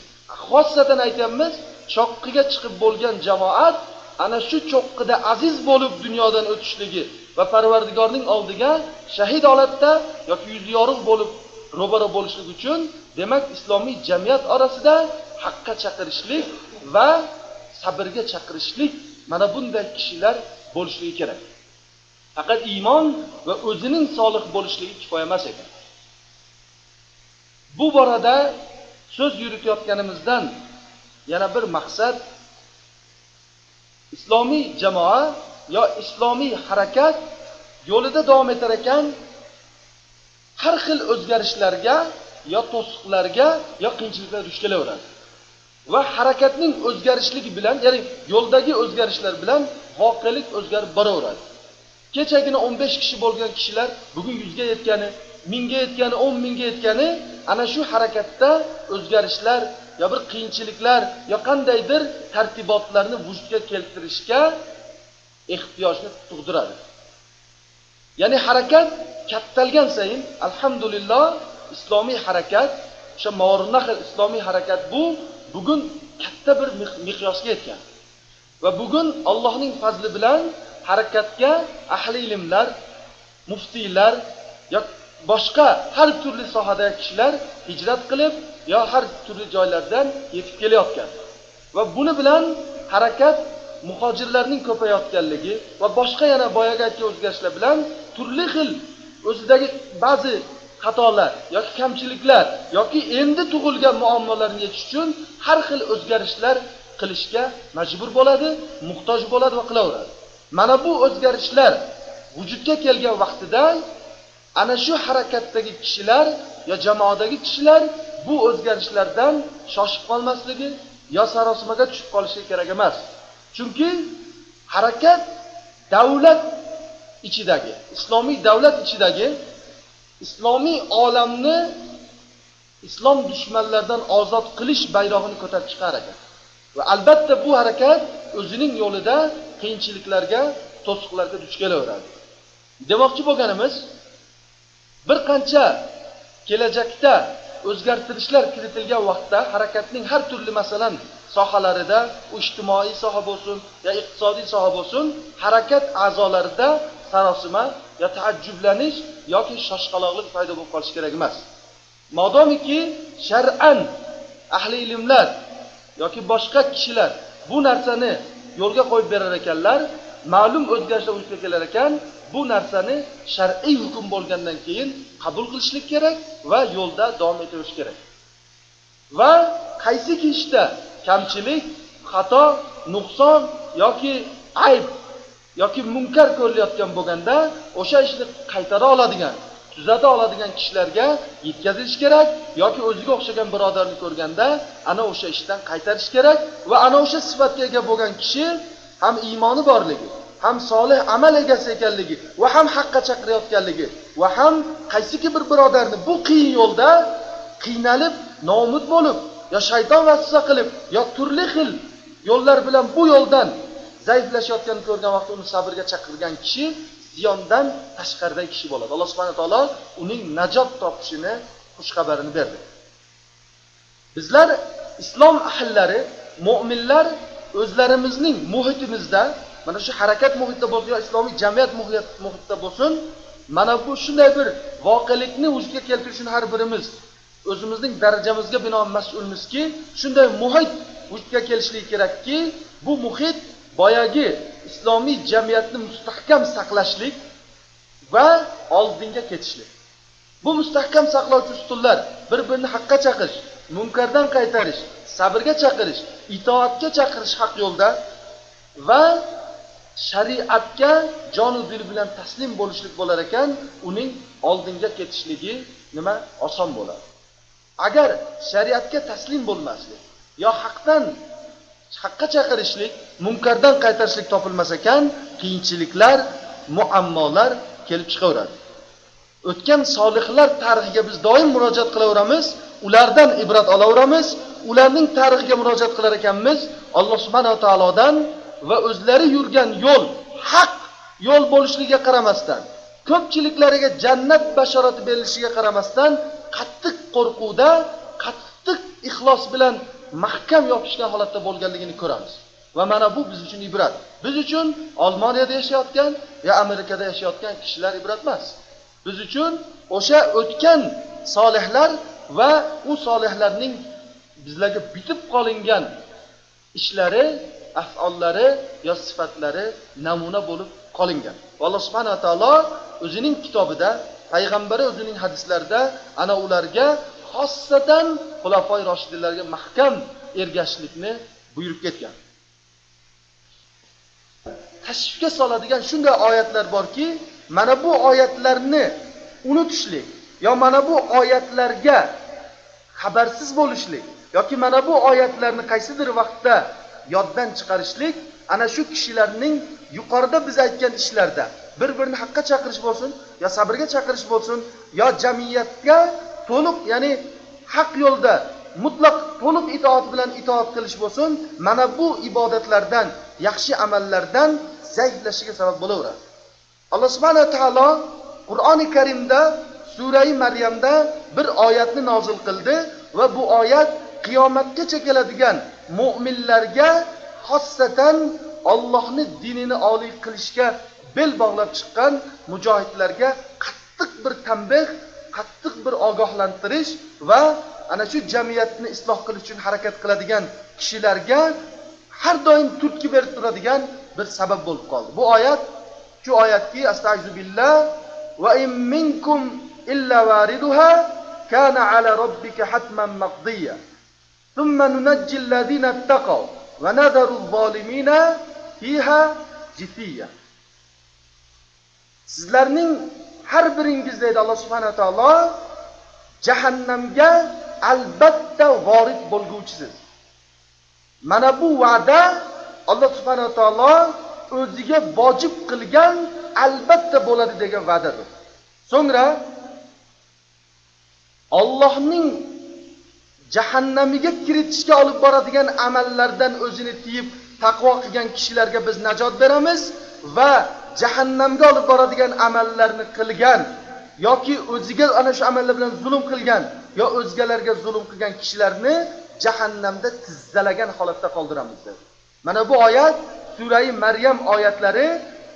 xossatan aytyapmiz choqqiga chiqib bo'lgan jamoat ana shu cho'qqida aziz bo'lib dunyodan o'tishligi va parvardigorning oldiga shahid holatda yoki yuzi yorug' bo'lib ro'baro bo'lishlik uchun demak islomiy jamiyat orasida haqqa chaqirishlik va sabrga chaqirishlik mana bunday kishilar bo'lishligi kerak. Faqat iymon va o'zining solih bo'lishligi kifoya emas ekan. Bu borada so'z yuritayotganimizdan yana bir maqsad islomiy jamoa yo islomiy harakat yo'lida davom etar ekan har xil o'zgarishlarga yo to'siqlarga yo qiyinchiliklarga duch kelaveradi. Va harakatning o'zgarishligi bilan ya'ni yo'ldagi o'zgarishlar bilan voqelik o'zgarib boraveradi. Kechagina o'n besh kishi bo'lgan kishilar bugun yuzga yetgani mingga yetgani o'n mingga yetgani ana shu harakatda o'zgarishlar yo bir qiyinchiliklar yo qandaydir tartibotlarni vujudga keltirishga ehtiyojni tug'diradi. Ya'ni harakat kattalgan sayin alhamdulillah islomiy harakat o'sha morinnahl islomiy harakat bu bugun katta bir miqyosga yetgan. Va bugun allohning fazli bilan harakatga ahli ilmlar muftiylar yo boshqa har turli sohada kishilar hijrat qilib yo har turli joylardan yetib kelayotgan. Va buni bilan harakat muhojirlarning ko'payayotganligi va boshqa yana boyagi aytgan o'zgarishlar bilan turli xil o'zidagi ba'zi xatolar yoki kamchiliklar yoki endi tug'ilgan muammolarni yechish uchun har xil o'zgarishlar qilishga majbur bo'ladi muhtoj bo'ladi va qilaveradi. Mana bu o'zgarishlar vujudga kelgan vaqtida ana shu harakatdagi kishilar yo jamoadagi kishilar bu o'zgarishlardan shoshib qolmasligi yo sarosimaga tushib qolishi kerak emas. Chunki harakat davlat ichidagi islomiy davlat ichidagi islomiy olamni islom dushmanlaridan ozod qilish bayrog'ini ko'tarib chiqqan harakat va albatta bu harakat o'zining yo'lida qiyinchiliklarga to'siqlarga duch kelaveradi. Demoqchi bo'lganimiz bir qancha kelajakda o'zgartirishlar kiritilgan vaqtda harakatning har turli masalan sohalarida u ijtimoiy soha bo'lsin yo iqtisodiy soha bo'lsin harakat a'zolarida sarosima yo taajjublanish yoki shoshqaloqlik paydo bo'lib qolishi kerak emas. Modomiki shar'an ahli ilmlar yoki boshqa kishilar bu narsani yo'lga qo'yib berar ekanlar ma'lum o'zgarishlar vujudga kelar ekan bu narsani shar'iy hukm bo'lgandan keyin qabul qilishlik kerak va yo'lda davom etaverish kerak. Va qaysiki ishda kamchilik xato nuqson yoki ayb yoki munkar ko'rilayotgan bo'lganda o'sha ishni qaytara oladigan tuzata oladigan kishilarga yetkazish kerak yoki o'ziga o'xshagan birodarni ko'rganda ana o'sha ishdan qaytarish kerak va ana o'sha sifatga ega bo'lgan kishi ham iymoni borligi ham solih amal egasi ekanligi va ham haqqa chaqirayotganligi va ham qaysiki bir birodarni bu qiyin yo'lda qiynalib nomud bo'lib yo shayton vasvasa qilib yo turli xil yo'llar bilan bu yo'ldan zaiflashayotganini ko'rgan vaqtda uni sabrga chaqirgan kishi ziyondan tashqaridagi kishi bo'ladi. Alloh subhana taolo uning najot topishini xushxabarini berdi. Bizlar islom ahllari mo'minlar o'zlarimizning muhitimizda mana shu harakat muhitida bo'lsin yo islomiy jamiyat muhitida bo'lsin mana bu shunday bir voqelikni vujudga keltirish uchun har birimiz o'zimizning darajamizga binoan mas'ulmizki shunday muhit vujudga kelishligi kerakki bu muhit boyagi islomiy jamiyatni mustahkam saqlashlik va oldinga ketishlik. Bu mustahkam saqlovchi ustunlar bir birini haqqa chaqirish munkardan qaytarish sabrga chaqirish itoatga chaqirish haq yo'lda va shariatga jonu dil bilan taslim bo'lishlik bo'lar ekan, uning oldinga ketishligi nima oson bo'ladi. Agar shariatga taslim bo'lmaslik yo haqdan haqqa chaqirishlik, munkardan qaytarishlik topilmas ekan, qiyinchiliklar, muammolar kelib chiqaveradi. O'tgan solihlar tarixiga biz doim murojaat qilaveramiz, ulardan ibrat olaveramiz, ularning tarixiga murojaat qilar ekanmiz, Alloh subhanahu va taolodan va o'zlari yurgan yo'l haq yo'l bo'lishligiga qaramasdan, ko'pchiliklariga jannat bashorati berilishiga qaramasdan, qattiq qo'rquvda, qattiq ixlos bilan mahkam yopishgan holatda bo'lganligini ko'ramiz. Va mana bu biz uchun ibrat. Biz uchun Olmoniyada yashayotgan yo Amerikada yashayotgan kishilar ibrat emas. Biz uchun o'sha o'tgan solihlar va u solihlarning bizlarga bitib qolingan ishlari, af'ollari yo sifatlari namuna bo'lib qolingan. Alloh subhanahu va taolo o'zining kitobida, payg'ambari o'zining hadislarida ana ularga xossatan xulafoy roshidlarga mahkam ergashishlikni buyurib ketgan. Tashvishga soladigan shunday oyatlar borki, mana bu oyatlarni unutishlik yo mana bu oyatlarga xabarsiz bo'lishlik yoki mana bu oyatlarni qaysidir vaqtda yoddan chiqarishlik ana shu kishilarning yuqorida biz aytgan ishlarda bir-birini haqqa chaqirish bo'lsin, yo sabrga chaqirish bo'lsin, yo jamiyatga to'liq, ya'ni haq yo'lda mutlaq to'liq itoat bilan itoat qilish bo'lsin, mana bu ibodatlardan, yaxshi amallardan zaiflashishiga sabab bo'laveradi. Alloh subhanahu va taolo Qur'oni Karimda Surai Maryamda bir oyatni nozil qildi va bu oyat qiyomatgacha keladigan mu'minlarga xossatan Allohning dinini oliy qilishga bel bog'lab chiqqan mujohidlarga qattiq bir tanbeh, qattiq bir ogohlantirish va ana shu jamiyatni isloh qilish uchun harakat qiladigan kishilarga har doim turtki berib turadigan bir sabab bo'lib qoldi. Bu oyat shu oyatki astag'firu billah va in minkum illa variduha kana ala robbika hatman maqdiya. ثم ننجي الذين اتقوا ونذر الظالمين فيها جثية. Sizlarning har biringiz deydi Alloh subhanahu taolo jahannamga albatta vorid bo'lguvchisiz. Mana bu va'da Alloh subhanahu taolo o'ziga vojib qilgan albatta bo'ladi degan va'dadir. So'ngra Allohning jahannamiga kiritishga olib boradigan amallardan o'zini tiyib taqvo qilgan kishilarga biz najot beramiz va jahannamga olib boradigan amallarni qilgan yoki o'ziga ana shu amallar bilan zulm qilgan yo o'zgalarga zulm qilgan kishilarni jahannamda tizzalagan holatda qoldiramiz dedi. Mana bu oyat surai Maryam oyatlari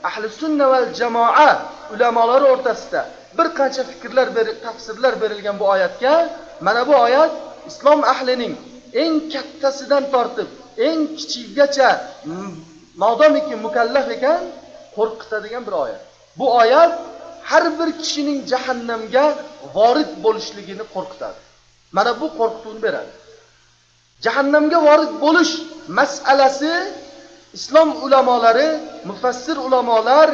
ahli sunna va jamoa ulamolari o'rtasida bir qancha fikrlar tafsirlar berilgan bu oyatga mana bu oyat islom ahlining eng kattasidan tortib eng kichigigacha modomiki mukallaf ekan qo'rqitadigan bir oyat. Bu oyat har bir kishining jahannamga vorid bo'lishligini qo'rqitadi. Mana bu qo'rqituvni beradi. Jahannamga vorid bo'lish masalasi islom ulamolari, mufassir ulamolar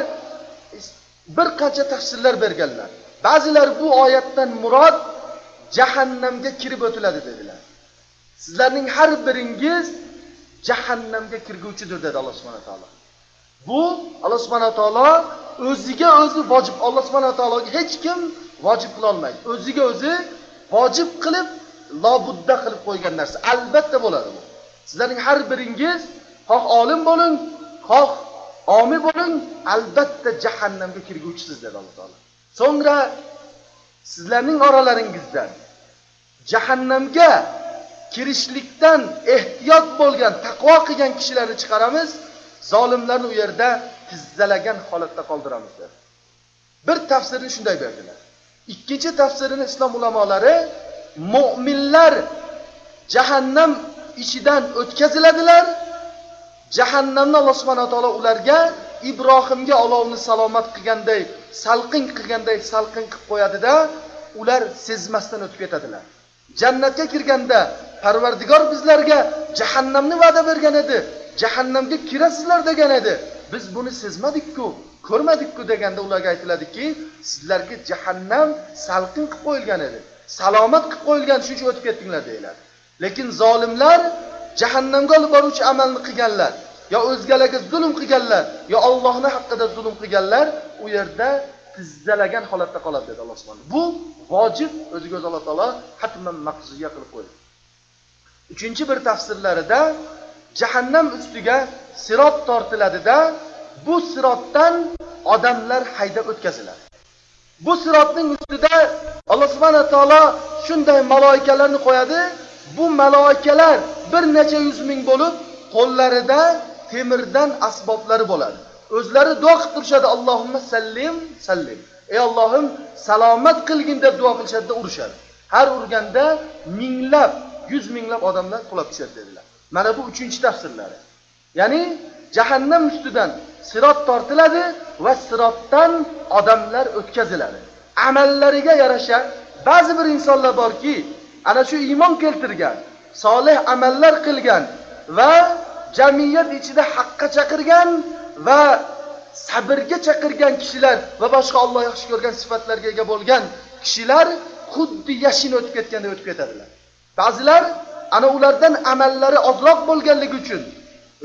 bir qancha tafsirlar berganlar. Ba'zilar bu oyatdan murod jahannamga kirib o'tiladi dedilar. Sizlarning har biringiz jahannamga kirguvchidir dedi Alloh subhanahu va taolo. Bu Alloh subhanahu va taolo o'ziga o'zi vojib. Alloh subhanahu va taologa hech kim vojib qila olmaydi. O'ziga o'zi vojib qilib lobudda qilib qo'ygan narsa. Albatta bo'ladi bu. Sizlarning har biringiz xoh olim bo'ling, xoh omi bo'ling, albatta jahannamga kirguvchisiz dedi Alloh taolo. So'ngra sizlarning oralaringizdan jahannamga kirishlikdan ehtiyot bo'lgan, taqvo qilgan kishilarni chiqaramiz, zolimlarni u yerda tizzalagan holatda qoldiramiz dedi. Bir tafsirni shunday berdilar. Ikkinchi tafsirini islom ulamolari mu'minlar jahannam ichidan o'tkaziladilar. Jahannamni Alloh subhanahu va taolo ularga Ibrohimga olovni salomat qilganday, salqin qilganday salqin qilib qo'yadida, ular sezmasdan o'tib ketadilar. Jannatga kirganda Parvardigor bizlarga jahannamni va'da bergan edi. Jahannamga kirasizlar degan edi. biz buni sezmadik-ku ko'rmadik-ku deganda ularga aytiladiki sizlarga jahannam salqin qilib qo'yilgan edi salomat qilib qo'yilgan shuning uchun o'tib ketdinglar deyiladi lekin zolimlar jahannamga olib boruvchi amalni qilganlar yo o'zgalarga zulm qilganlar yo Allohning haqqida zulm qilganlar u yerda tizzalagan holatda qoladi dedi Alloh subhanahu bu vojib o'ziga o'zi Alloh taolo hatman maqzuya qilib qo'ydi. Uchinchi bir tafsirlarida jahannam ustiga sirot tortiladida bu sirotdan odamlar haydab o'tkaziladi. Bu sirotning ustida alloh subhanahu taolo shunday maloikalarni qo'yadi. Bu maloikalar bir necha yuz ming bo'lib qo'llarida temirdan asboblari bo'ladi. O'zlari duo qilib turishadi allohimma sallim sallim. Ey allohim salomat qilgin deb duo qilishadida urishadi. Har urganda minglab yuz minglab odamlar qulab tushadi dedilar. Mana bu uchinchi tafsirlari. Ya'ni jahannam ustidan sirot tortiladi va sirotdan odamlar o'tkaziladi. Amallariga yarasha ba'zi bir insonlar borki ana shu iymon keltirgan solih amallar qilgan va jamiyat ichida haqqa chaqirgan va sabrga chaqirgan kishilar va boshqa Alloh yaxshi ko'rgan sifatlarga ega bo'lgan kishilar xuddi yashin o'tib ketganda o'tib ketadilar. Ba'zilar ana ulardan amallari ozroq bo'lganligi uchun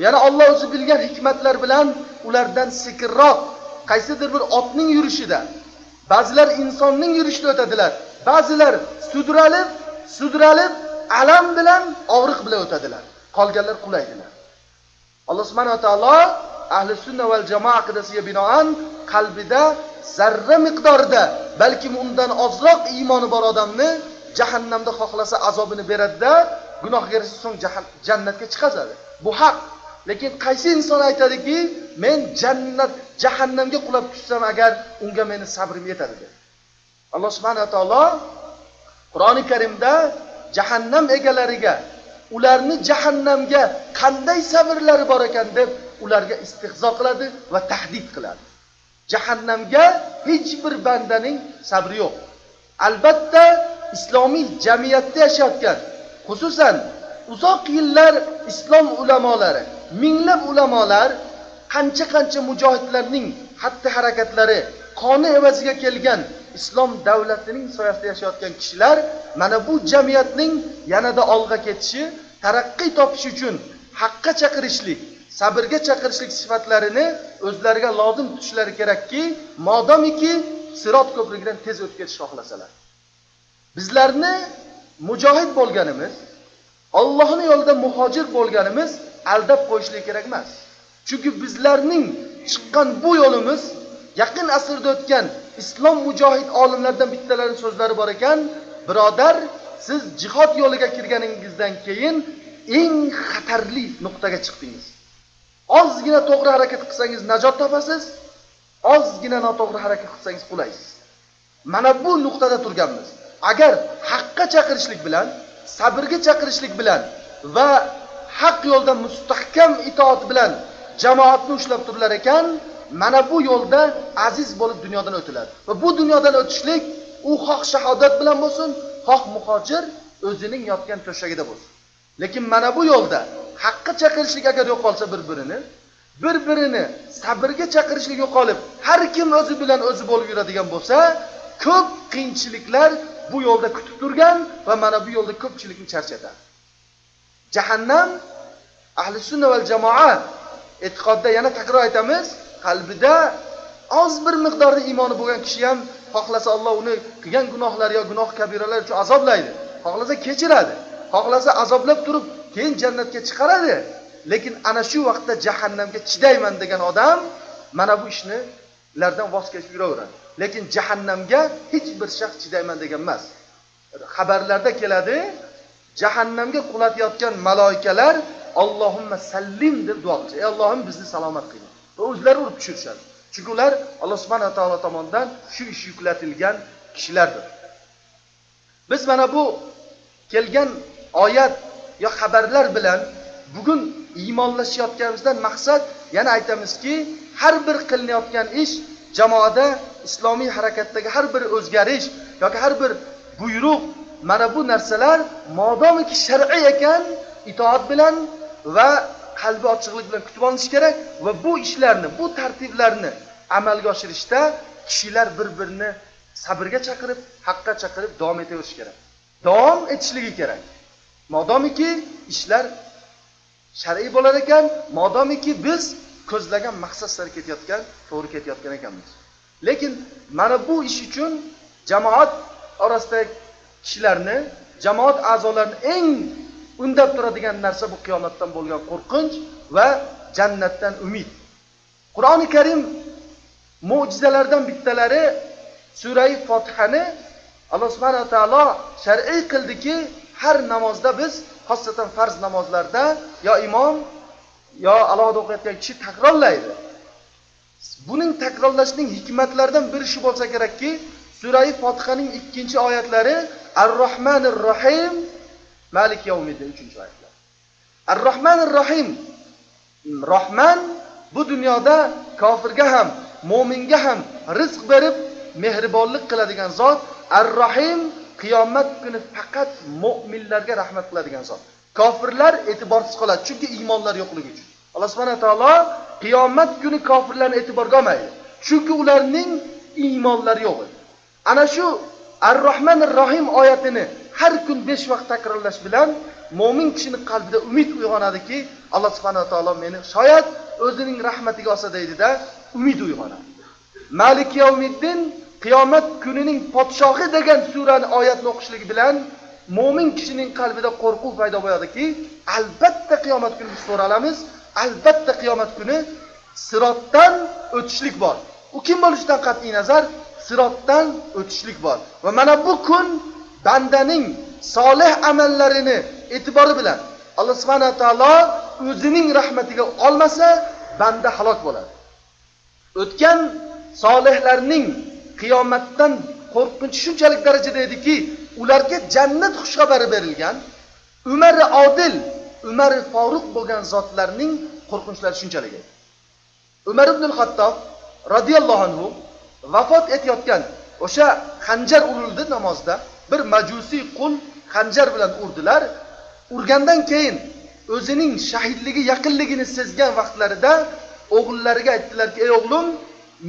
yana Alloh o'zi bilgan hikmatlar bilan ulardan sekinroq qaysidir bir otning yurishida ba'zilar insonning yurishida o'tadilar ba'zilar sudralib sudralib alam bilan og'riq bilan o'tadilar qolganlar qulaydilar. Alloh subhanava taolo ahli sunna val jamoa aqidasiga binoan qalbida zarra miqdorida balkim undan ozroq iymoni bor odamni jahannamda xohlasa azobini beradida gunohga so'ng jannatga chiqazadi. Bu haq. Lekin qaysi inson aytadiki men jannat jahannamga qulab tushsam agar unga meni sabrim yetadi deb alloh subhanaa taolo qur'oni karimda jahannam egalariga ularni jahannamga qanday sabrlari bor ekan deb ularga istehzo qiladi va tahdid qiladi. Jahannamga hech bir bandaning sabri yo'q. Albatta islomiy jamiyatda yashayotgan xususan uzoq yillar islom ulamolari minglab ulamolar qancha qancha mujohidlarning xatti harakatlari qoni evaziga kelgan islom davlatining soyasida yashayotgan kishilar mana bu jamiyatning yanada olg'a ketishi taraqqiy topish uchun haqqa chaqirishlik sabrga chaqirishlik sifatlarini o'zlariga lozim tutishlari kerakki modomiki sirot ko'prigidan tez o'tib ketishni xohlasalar bizlarni mujohid bo'lganimiz Allohning yo'lida muhojir bo'lganimiz aldab qo'yishlik kerak emas. Chunki bizlarning chiqqan bu yo'limiz yaqin asrda o'tgan islom mujohid olimlardan bittalarining so'zlari bor ekan, birodar, siz jihod yo'liga kirganingizdan keyin eng xatarli nuqtaga chiqdingiz. Ozgina to'g'ri harakat qilsangiz najot topasiz, ozgina noto'g'ri harakat qilsangiz qulaysiz. Mana bu nuqtada turganmiz. Agar haqqa chaqirishlik bilan sabrga chaqirishlik bilan va haq yo'lda mustahkam itoat bilan jamoatni ushlab turilar ekan mana bu yo'lda aziz bo'lib dunyodan o'tiladi va bu dunyodan o'tishlik u xoh shahodat bilan bo'lsin xoh muhojir o'zining yotgan to'shagida bo'lsin. Lekin mana bu yo'lda haqqa chaqirishlik agar yo'qolsa bir birini bir birini sabrga chaqirishlik yo'qolib har kim o'zi bilan o'zi bo'lib yuradigan bo'lsa ko'p qiyinchiliklar bu yo'lda kutib turgan va mana bu yo'lda ko'pchilikni charchatadi. Jahannam ahli sunna val jamoa e'tiqodda yana takror aytamiz qalbida oz bir miqdorda iymoni bo'lgan kishi ham xohlasa Alloh uni qilgan gunohlar yo gunoh kabiralar uchun azoblaydi. Xohlasa kechiradi. Xohlasa azoblab turib keyin jannatga chiqaradi. Lekin ana shu vaqtda jahannamga chidayman degan odam mana bu ishni lardan voz kechib yuraveradi. Lekin jahannamga hech bir shaxs chidayman degan emas. Xabarlarda keladi jahannamga qulatayotgan maloikalar Allohumma sallim deb duo qilishadi ey Allohim bizni salomat qil. va o'zlari urib tushirishadi. Chunki ular alloh subhanahu taolo tomonidan shu ish yuklatilgan kishilardir. Biz mana bu kelgan oyat yo xabarlar bilan bugun iymonlashayotganimizdan maqsad yana aytamizki har bir qilinayotgan ish jamoada islomiy harakatdagi har bir o'zgarish yoki har bir buyruq mana bu narsalar modomiki shar'iy ekan itoat bilan va qalbi ochiqlik bilan kutib olinishi kerak va bu ishlarni bu tartiblarni amalga oshirishda kishilar bir birini sabrga chaqirib haqqa chaqirib davom etaverish kerak. Davom etishligi kerak. Modomiki ishlar shar'iy bo'lar ekan modomiki biz ko'zlagan maqsad sari ketayotgan to'g'ri ketayotgan ekanmiz. Lekin mana bu ish uchun jamoat orasidagi kishilarni jamoat a'zolarini eng undab turadigan narsa bu qiyomatdan bo'lgan qo'rqinch va jannatdan umid. Qur'oni karim mo'jizalardan bittalari surai fotihani alloh subhanaa taolo shar'iy qildiki har namozda biz xosatan farz namozlarda yo imom yo alohida o'qiyotgan kishi takrorlaydi. Buning takrorlashning hikmatlaridan biri shu bo'lsa kerakki surai fotihaning ikkinchi oyatlari ar rohmanir rohim malik yavmiddin uchinchi oyatlar. Ar rohmanir rohim rohman bu dunyoda kofirga ham mo'minga ham rizq berib mehribonlik qiladigan zot ar rohim qiyomat kuni faqat mo'minlarga rahmat qiladigan zot. Kofirlar e'tiborsiz qoladi chunki iymonlari yo'qligi uchun. Alloh subhana taolo qiyomat kuni kofirlarni e'tiborga olmaydi chunki ularning iymonlari yo'q. Edi ana shu ar rohmanir rohim oyatini har kun besh vaqt takrorlash bilan mo'min kishini qalbida umid uyg'onadiki alloh subhanahu taolo meni shoyat o'zining rahmatiga olsa deydida umid uyg'onadi. Malik yavmiddin qiyomat kunining podshohi degan surani oyatni o'qishligi bilan mo'min kishining qalbida qo'rquv paydo bo'ladiki albatta qiyomat kuni biz so'ralamiz. Albatta qiyomat kuni sirotdan o'tishlik bor. U kim bo'lishidan qat'iy nazar? Sirotdan o'tishlik bor. Va mana bu kun bandaning solih amallarini e'tibori bilan alloh subhana taolo o'zining rahmatiga olmasa banda halok bo'ladi. O'tgan solihlarning qiyomatdan qo'rqinchi shunchalik darajada ediki ularga jannat xushxabari berilgan umari odil umari foruq bo'lgan zotlarning qo'rqinchlari shunchalik edi. Umar ibn hattob roziyallohu anhu vafot etayotgan o'sha xanjar urildi namozda bir majusiy qul xanjar bilan urdilar. Urgandan keyin o'zining shahidligi yaqinligini sezgan vaqtlarida o'g'illariga aytdilarki ey o'g'lim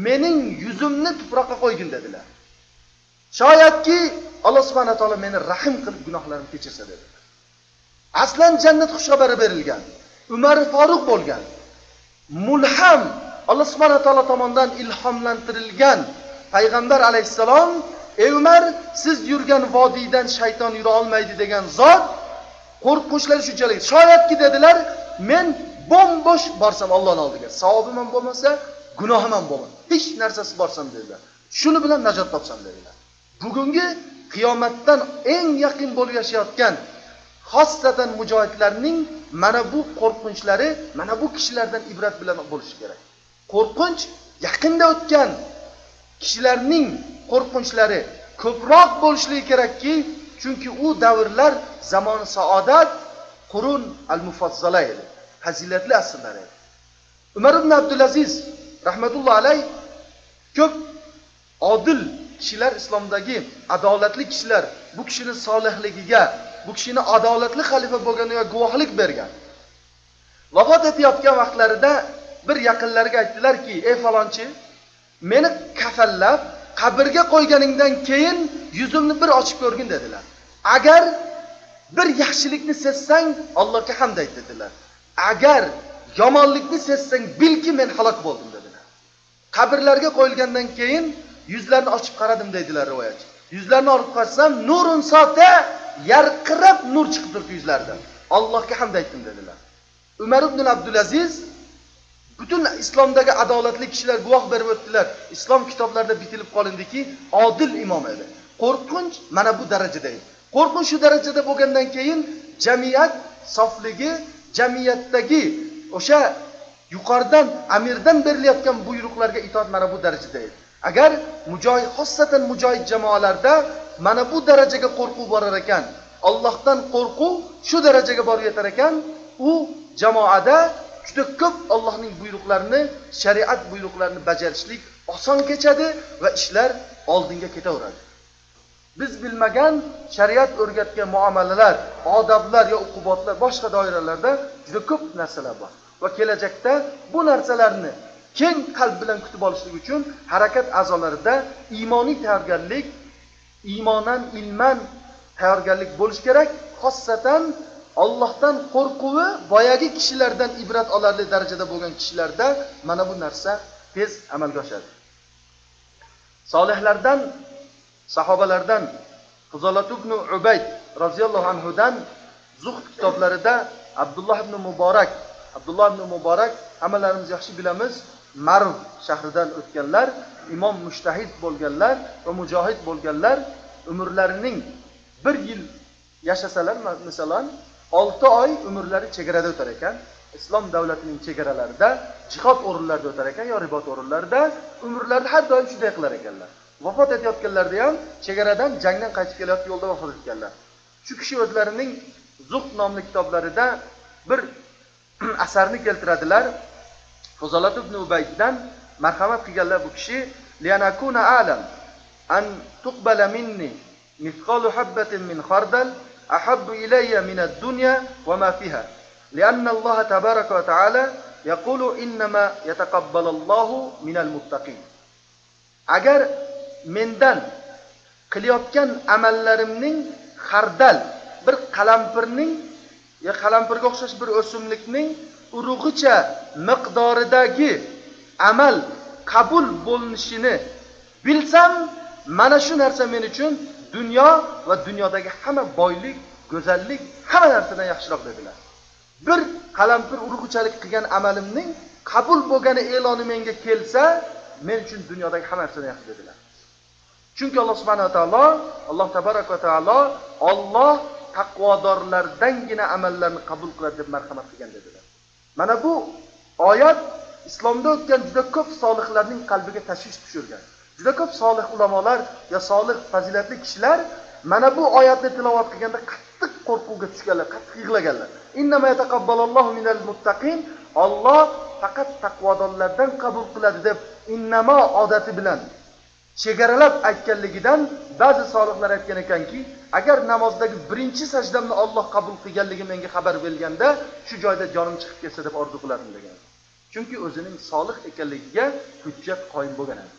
mening yuzimni tuproqqa qo'ygin dedilar. Shoyatki alloh subhana taolo meni rahim qilib gunohlarimni kechirsa dedilar aslan jannat xushxabari berilgan umar foruq bo'lgan mulham alloh subhana taolo tomonidan ilhomlantirilgan payg'ambar alayhissalom ey umar siz yurgan vodiydan shayton yura olmaydi degan zot qo'rqinchlari shunchalik. Shoyatki dedilar men bo'mbo'sh borsam Allohning oldiga savobim ham bo'lmasa gunohim ham bo'lmasa hech narsasi borsam dedilar. Shuni bilan najot topsam dedilar. Bugungi qiyomatdan eng yaqin bo'lib yashayotgan xossatan mujohidlarning mana bu qo'rqinchlari mana bu kishilardan ibrat bilan bo'lishi kerak. Qo'rqinch yaqinda o'tgan kishilarning qo'rqinchlari ko'proq bo'lishligi kerakki chunki u davrlar zamoni saodat qurun al mufazzala edi. Fazilatli asrlar edi. Umar ibn abdulaziz rahmatullohi alayh ko'p odil kishilar islomdagi adolatli kishilar bu kishini solihligiga bu kishini adolatli xalifa bo'lganiga guvohlik bergan. Vafot etayotgan vaqtlarida bir yaqinlariga aytdilarki ey falonchi meni kafallab qabrga qo'yganingdan keyin yuzimni bir ochib ko'rgin dedilar. Agar bir yaxshilikni sezsang allohga hamd ayt dedilar. Agar yomonlikni sezsang bilki men halok bo'ldim dedilar qabrlarga qo'yilgandan keyin yuzlarini ochib qaradim deydilar rivoyatchi yuzlarini olib qarasam nurun sota yarqirab nur chiqib turibdi yuzlaridan allohga hamd aytdim dedilar. Umar ibn abdulaziz butun islomdagi adolatli kishilar guvoh berib o'tdilar. Islom kitoblarida bitilib qolindiki odil imom edi. Qo'rqinch mana bu darajada edi. Qo'rqinch shu darajada bo'lgandan keyin jamiyat sofligi jamiyatdagi o'sha yuqoridan amirdan berilayotgan buyruqlarga itoat mana bu darajada edi agar mujohid xossatan mujohid jamoalarda mana bu darajaga qo'rquv borar ekan ollohdan qo'rquv shu darajaga borib yetar ekan u jamoada juda ko'p Allohning buyruqlarini, shariat buyruqlarini bajarishlik oson kechadi va ishlar oldinga ketaveradi. Biz bilmagan shariat o'rgatgan muomalalar odoblar yo uqubatlar boshqa doiralarda juda ko'p narsalar bor. Va kelajakda bu narsalarni keng qalb bilan kutib olishlik uchun harakat a'zolarida iymoniy tayyorgarlik iymonan ilman tayyorgarlik bo'lishi kerak xossatan Allohdan qo'rquvi boyagi kishilardan ibrat olarli darajada bo'lgan kishilarda mana bu narsa tez amalga oshadi. Solihlardan sahobalardan Fuzolat ibn Ubayd roziyallohu anhudan zuhd kitoblarida Abdulloh ibn Muborak Abdulloh ibn Muborak hammalarimiz yaxshi bilamiz Marv shahridan o'tganlar imom mushtahid bo'lganlar va mujohid bo'lganlar umrlarining 1 yil yashasalar masalan 6 oy umrlari chegarada o'tar ekan. Islom davlatining chegaralarida jihod o'rinlarida o'tar ekan yo ribot o'rinlarida umrlarni har doim shunday qilar ekanlar. vafot etayotganlarida ham chegaradan jangdan qaytib kelayotgan yo'lda vafot etganlar shu kishi o'zlarining zuhd nomli kitoblarida bir asarni keltiradilar fuzolat ibn ubayddan marhamat qilganlar bu kishi liyanakuna alam an tuqbala minni mithqalu habbatin min khardal ahabbu ilayya min ad-dunya wa ma fiha لأن الله تبارك وتعالى يقول إنما يتقبل الله من المتقين agar mendan qilayotgan amallarimning xardal bir qalampirning yo qalampirga o'xshash bir o'simlikning urug'icha miqdoridagi amal qabul bo'linishini bilsam mana shu narsa men uchun dunyo va dunyodagi hamma boylik go'zallik hamma narsadan yaxshiroq dedilar. Bir qalampir urug'ichalik qilgan amalimning qabul bo'lgani e'loni menga kelsa men uchun dunyodagi hamma narsadan yaxshi dedilar. Chunki alloh subhanahu va taolo alloh tabarak va taolo Alloh taqvodorlardangina amallarni qabul qiladi deb marhamat qilgan dedilar mana bu oyat islomda o'tgan juda ko'p solihlarning qalbiga tashvish tushirgan juda ko'p solih ulamolar ya solih fazilatli kishilar mana bu oyatni tilovat qilganda qattiq qo'rquvga tushganlar qattiq yig'laganlar Innama yataqabbalallohu minal muttaqin. Alloh faqat taqvodorlardan qabul qiladi deb innamo odati bilan chegaralab aytganligidan ba'zi solihlar aytgan ekanki agar namozdagi birinchi sajdamni Alloh qabul qilganligi menga xabar berilganda shu joyda jonim chiqib ketsa deb orzu qilardim degan. Chunki o'zining solih ekanligiga hujjat qoyim bo'lgan edi.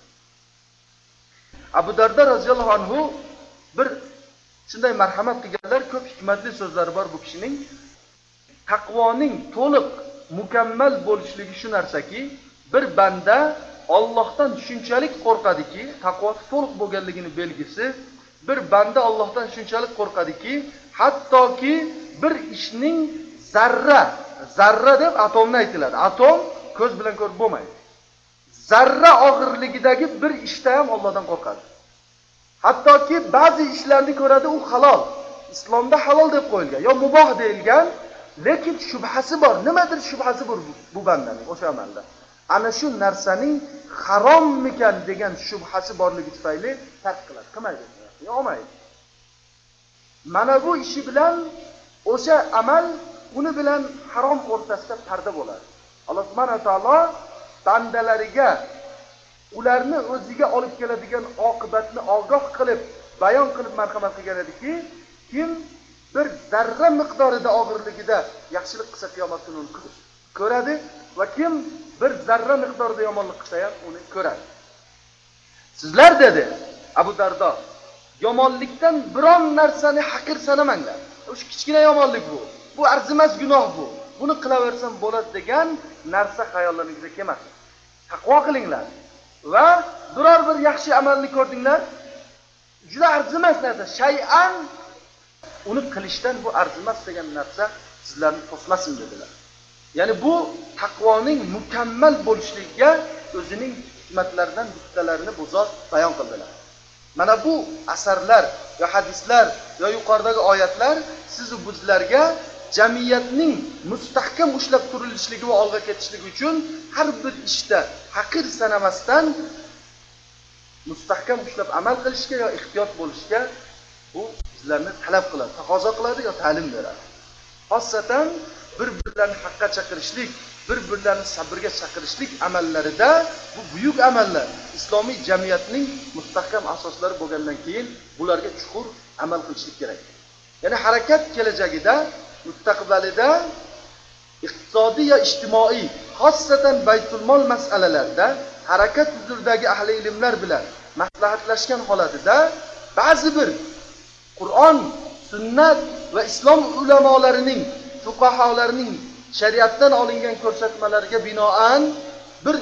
Abu darda roziyallohu anhu bir shunday marhamat qilganlar ko'p hikmatli so'zlari bor bu kishining. Taqvoning to'liq mukammal bo'lishligi shu narsaki bir banda Allohdan shunchalik qo'rqadiki, taqvosi to'liq bo'lganligini belgisi bir banda Allohdan shunchalik qo'rqadiki, hattoki bir ishning zarra, zarra deb atomni aytiladi. Atom ko'z bilan ko'rib bo'lmaydi. Zarra og'irligidagi bir ishda ham Allohdan qo'rqadi. Hattoki ba'zi ishlarni ko'radi, u halol. Islomda halol deb qo'yilgan, yo muboh deyilgan, lekin shubhasi bor. Nimadir shubhasi bor bu bandaning o'sha amalda. Ana shu narsaning harommikan degan shubhasi borligi tufayli tark qiladi. Qilmaydi. Olmaydi. Mana bu ishi bilan o'sha amal uni bilan harom o'rtasida parda bo'ladi. Alloh subhanahu taolo bandalariga ularni o'ziga olib keladigan oqibatni ogoh qilib bayon qilib marhamat qilgan ediki kim bir zarra miqdorida og'irligida yaxshilik qilsa qiyomat kuni uni ko'radi va kim bir zarra miqdorida yomonlik qilsa ham uni ko'radi. Sizlar dedi abu dardo yomonlikdan biron narsani haqir sanamanglar. O'sha kichkina yomonlik bu. Bu arzimas gunoh bu. Buni qilaversam bo'ladi degan narsa xayollaringizga kelmasin taqvo qilinglar va biror bir yaxshi amalni ko'rdinglar. Juda arzimas narsa shay'an. Uni qilishdan bu arzimas degan narsa sizlarni to'smasin dedilar. Ya'ni bu taqvoning mukammal bo'lishligiga o'zining hikmatlaridan bittalarini bu zot bayon qildilar. Mana bu asarlar yo hadislar yo yuqoridagi oyatlar sizu bizlarga jamiyatning mustahkam ushlab turilishligi va olg'a ketishligi uchun har bir ishda haqir sanamasdan mustahkam ushlab amal qilishga yo ehtiyot bo'lishga bu bizlarni talab qiladi taqozo qiladi yo ta'lim beradi. Xossatan bir birlarini haqqa chaqirishlik bir birlarini sabrga chaqirishlik amallarida bu buyuk amallar. Islomiy jamiyatning mustahkam asoslari bo'lgandan keyin bularga chuqur amal qilishlik kerak. Ya'ni harakat kelajagida mustaqbalida iqtisodiy va ijtimoiy xosatan baytulmol masalalarida harakat huzuridagi ahli ilmlar bilan maslahatlashgan holatida ba'zi bir qur'on sunnat va islom ulamolarining fuqaholarning shariatdan olingan ko'rsatmalariga binoan bir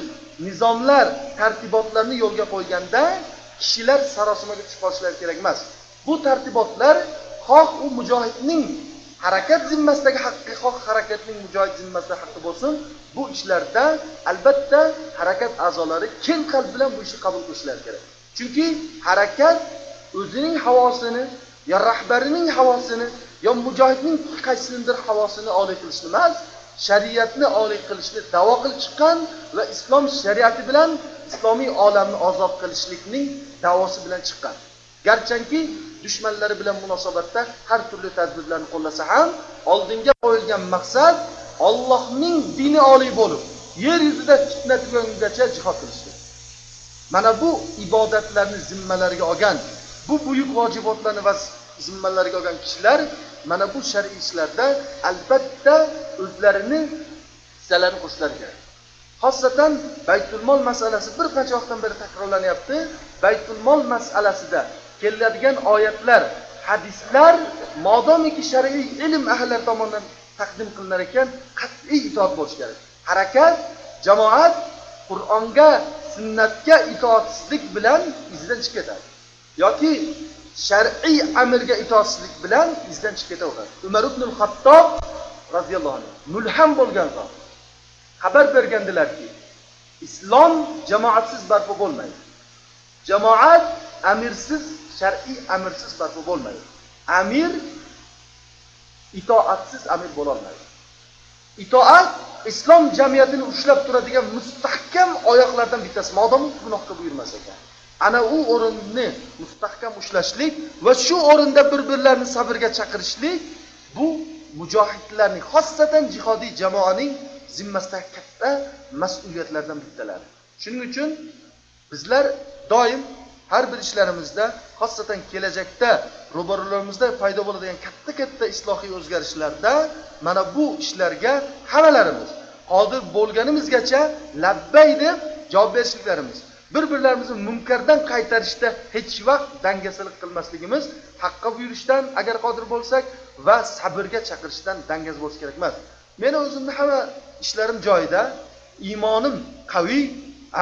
nizomlar tartibotlarni yo'lga qo'yganda kishilar sarosimaga tushib qolishlari kerak emas. Bu tartibotlar xoh u mujohidning harakat zimmasidagi haqqi xoh harakatning mujohid zimmasida haqqi bo'lsin bu ishlarda albatta harakat a'zolari keng qalb bilan bu ishni qabul qilishlari kerak. Chunki harakat o'zining havosini yo rahbarining havosini yo mujohidning qaysidir havosini oliy qilishni emas shariatni oliy qilishni davo qilib chiqqan va islom shariati bilan islomiy olamni ozod qilishlikning davosi bilan chiqqan. Garchanki dushmanlari bilan munosabatda har turli tadbirlarni qo'llasa ham oldinga qo'yilgan maqsad ollohning dini oliy bo'lib yer yuzida fitna tugagungacha jihod qilishdir. Mana bu ibodatlarni zimmalariga olgan bu buyuk vojibotlarni va zimmalariga olgan kishilar mana bu shar'iy ishlarda albatta o'zlarini hissalarini qo'shishlari kerak xosatan baytulmol masalasi bir qancha vaqtdan beri takrorlanyapti. Baytulmol masalasida keladigan oyatlar hadislar modomiki shar'iy ilm ahllari tomonidan taqdim qilinar ekan qat'iy itoat bo'lishi kerak. Harakat jamoat qur'onga sunnatga itoatsizlik bilan izidan chiqib ketadi. Yoki shar'iy amirga itoatsizlik bilan izdan chiqib ketaveradi. Umar ibn hattob roziyallohu anhu mulham bo'lgan zot. Xabar bergandilarki islom jamoatsiz barpo bo'lmaydi. Jamoat amirsiz shar'iy amirsiz barpo bo'lmaydi. Amir itoatsiz amir bo'lolmaydi. Itoat islom jamiyatini ushlab turadigan mustahkam oyoqlardan bittasi modomiki gunohga buyurmas ekan. Ana u o'rinni mustahkam ushlashlik va shu o'rinda bir birlarini sabrga chaqirishlik bu mujohidlarning xosatan jihodiy jamoaning zimmasidagi katta mas'uliyatlardan bittalari shuning uchun bizlar doim har bir ishlarimizda xosatan kelajakda ro'baralarimizda paydo bo'ladigan katta katta islohiy o'zgarishlarda mana bu ishlarga hammalarimiz qodir bo'lganimizgacha labbay deb javob berishliklarimiz bir birlarimizni munkardan qaytarishda hech vaqt dangasalik qilmasligimiz haqqa buyurishdan agar qodir bo'lsak va sabrga chaqirishdan dangaz bo'lish kerak emas. Meni o'zimni hamma ishlarim joyida iymonim qaviy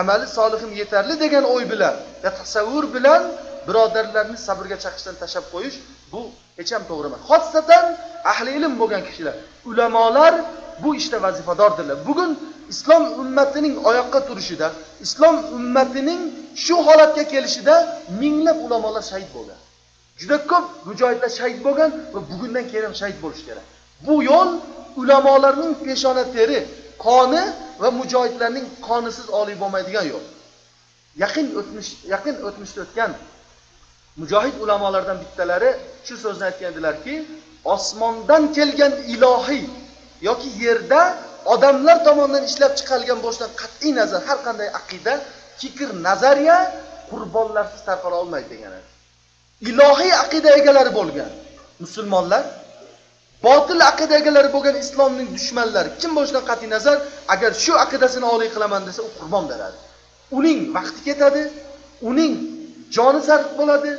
amali solihim yetarli degan o'y bilan va tasavvur bilan birodarlarni sabrga chaqirishdan tashlab qo'yish bu hech ham to'g'ri emas. Xosatan ahli ilm bo'lgan kishilar ulamolar bu ishda vazifadordirlar. Bugun islom ummatining oyoqqa turishida islom ummatining shu holatga kelishida minglab ulamolar shahid bo'lgan juda ko'p mujohidlar shahid bo'lgan va bugundan keyin ham shahid bo'lishi kerak. Bu yo'l ulamolarning peshona teri qoni va mujohidlarning qonisiz oliy bo'lmaydigan yo'l. Yaqin o'tmish yaqin o'tmishda o'tgan mujohid ulamolardan bittalari shu so'zni aytgan edilarki osmondan kelgan ilohiy yoki yerda odamlar tomonidan ishlab chiqarilgan bo'lishidan qat'iy nazar har qanday aqida fikr nazariya qurbonlarsiz tarqala olmaydi degani. Ilohiy aqida egalari bo'lgan musulmonlar botil aqida egalari bo'lgan islomning dushmanlari kim bo'lishidan qat'iy nazar agar shu aqidasini oliy qilaman desa u qurbon beradi uning vaqti ketadi uning joni sarf bo'ladi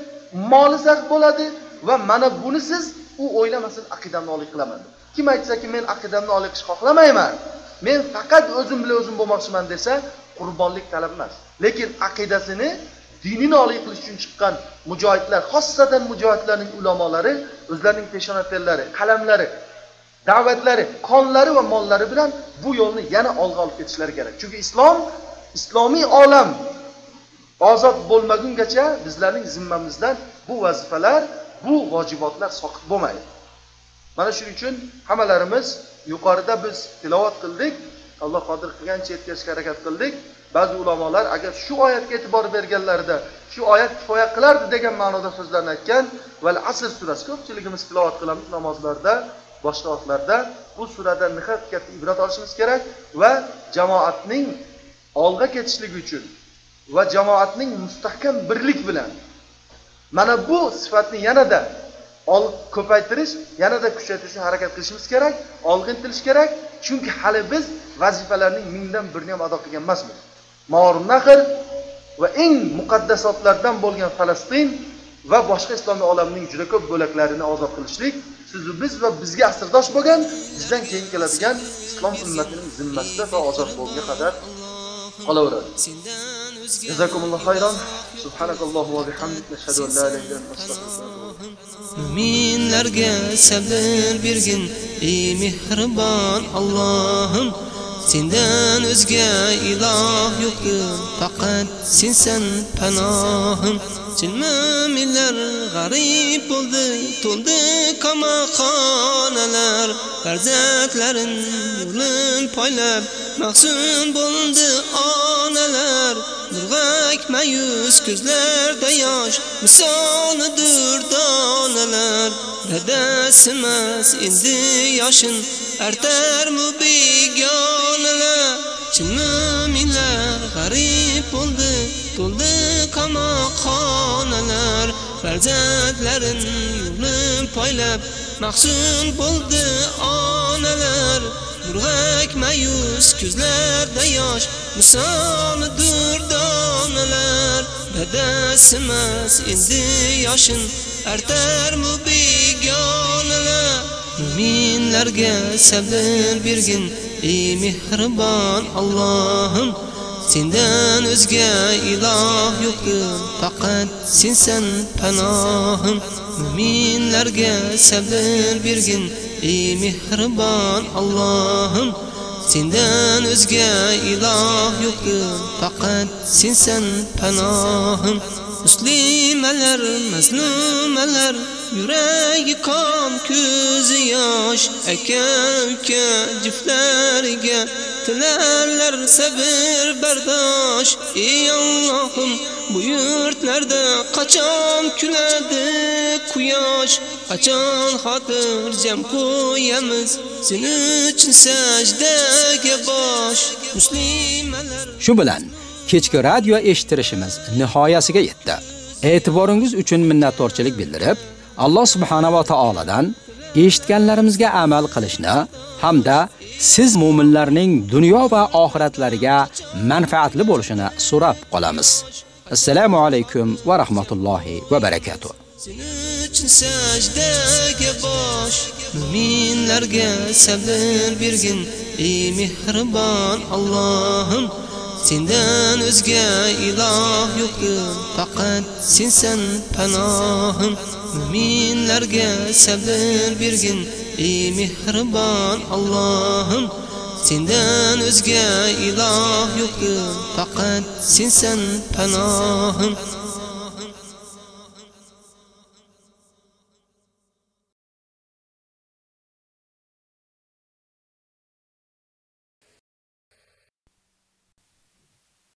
moli sarf bo'ladi va mana buni siz u o'ylamasin aqidamni oliy qilaman deb. Kim aytsaki men aqidamni oliy xohlamayman men faqat o'zim bilan o'zim bo'lmoqchiman desa qurbonlik talab emas. Lekin aqidasini dinini oliy qilish uchun chiqqan mujohidlar xossatan mujohidlarning ulamolari o'zlarining peshona terlari qalamlari da'vatlari qonlari va mollari bilan bu yo'lni yana olg'a olib ketishlari kerak. Chunki islom islomiy olam ozod bo'lmagungacha bizlarning zimmamizdan bu vazifalar bu vojibotlar soqit bo'lmaydi. Mana shuning uchun hammalarimiz yuqorida biz tilovat qildik alloh qodir qilgancha yetkazishga harakat qildik. Ba'zi ulamolar agar shu oyatga e'tibor berganlarida shu oyat kifoya qilardi degan ma'noda so'zlarni aytgan val asr surasi ko'pchiligimiz tilovat qilamiz namozlarda boshqa vaqtlarda. Bu suradan nihoyat katta ibrat olishimiz kerak va jamoatning olg'a ketishligi uchun va jamoatning mustahkam birlik bilan. Mana bu sifatni yanada ko'paytirish yanada kuchaytirishga harakat qilishimiz kerak olg'a intilish kerak. Chunki hali biz vazifalarning mingdan birini ham ado qilgan emasmiz. Morum nahr va eng muqaddasotlardan bo'lgan falastin va boshqa islomiy olamning juda ko'p bo'laklarini ozod qilishlik sizu biz va bizga asrdosh bo'lgan bizdan keyin keladigan islom ummatining zimmasida va ozod bo'lgunga qadar qolaveradi. Jazakumulloh xayron subhanakallohu va وبحمدك nashhadu an la ilaha illa anta نستغفرك Müminlerge səbr bergin ey mehribon Allohim Sendan o'zga iloh yo'qdir faqat sensan panohim. Chin müminlər g'arib bo'ldi to'ldi qamoqxonalar. Farzandlarin yo'lin poylab mahzun bo'ldi onalar. Nurg'ak mayus ko'zlarda yosh misolidir donalar. Dadasimas endi yoshin artar mu begonalar. Chin mu'minlar g'arib onalar farzandlarin yo'lin poylab mahzun bo'ldi onalar. Urg'ak mayus ko'zlarda yosh misolidir donalar. Dadasimas endi yoshin artar mu begonalar Mu'minlarga sabr bergin ey mehribon Allohim. Sendan o'zga iloh yo'qdir. Faqat sensan panohim. Mu'minlarga sabr bergin ey mehribon Allohim. Sendan o'zga iloh yo'qdir. Faqat sensan panohim. Muslimalar mazlumalar yuragi qon ko'zi yosh aka uka juftlariga tilarlar sabr bardosh ey Allohim bu yurtlarda qachon kuladi quyosh qachon xotirjam qo'yamiz sen uchun sajdaga bosh muslimalar Shu bilan kechki radio eshitirishimiz nihoyasiga yetdi. E'tiboringiz uchun minnatdorchilik bildirib, Alloh subhanahu va taoladan eshitganlarimizga amal qilishni hamda siz mu'minlarning dunyo va oxiratlariga manfaatli bo'lishini so'rab qolamiz. Assalomu alaykum va rahmatullohi va barakatuh. Sen uchun sajdaga bosh Mu'minlarga sabr bergin ey mehribon Allohim Sendan o'zga iloh yo'qdir faqat sensan panohim Müminlerge sabr bergin ey mehribon Allohim Sendan o'zga iloh yo'qdir faqat sensan panohim.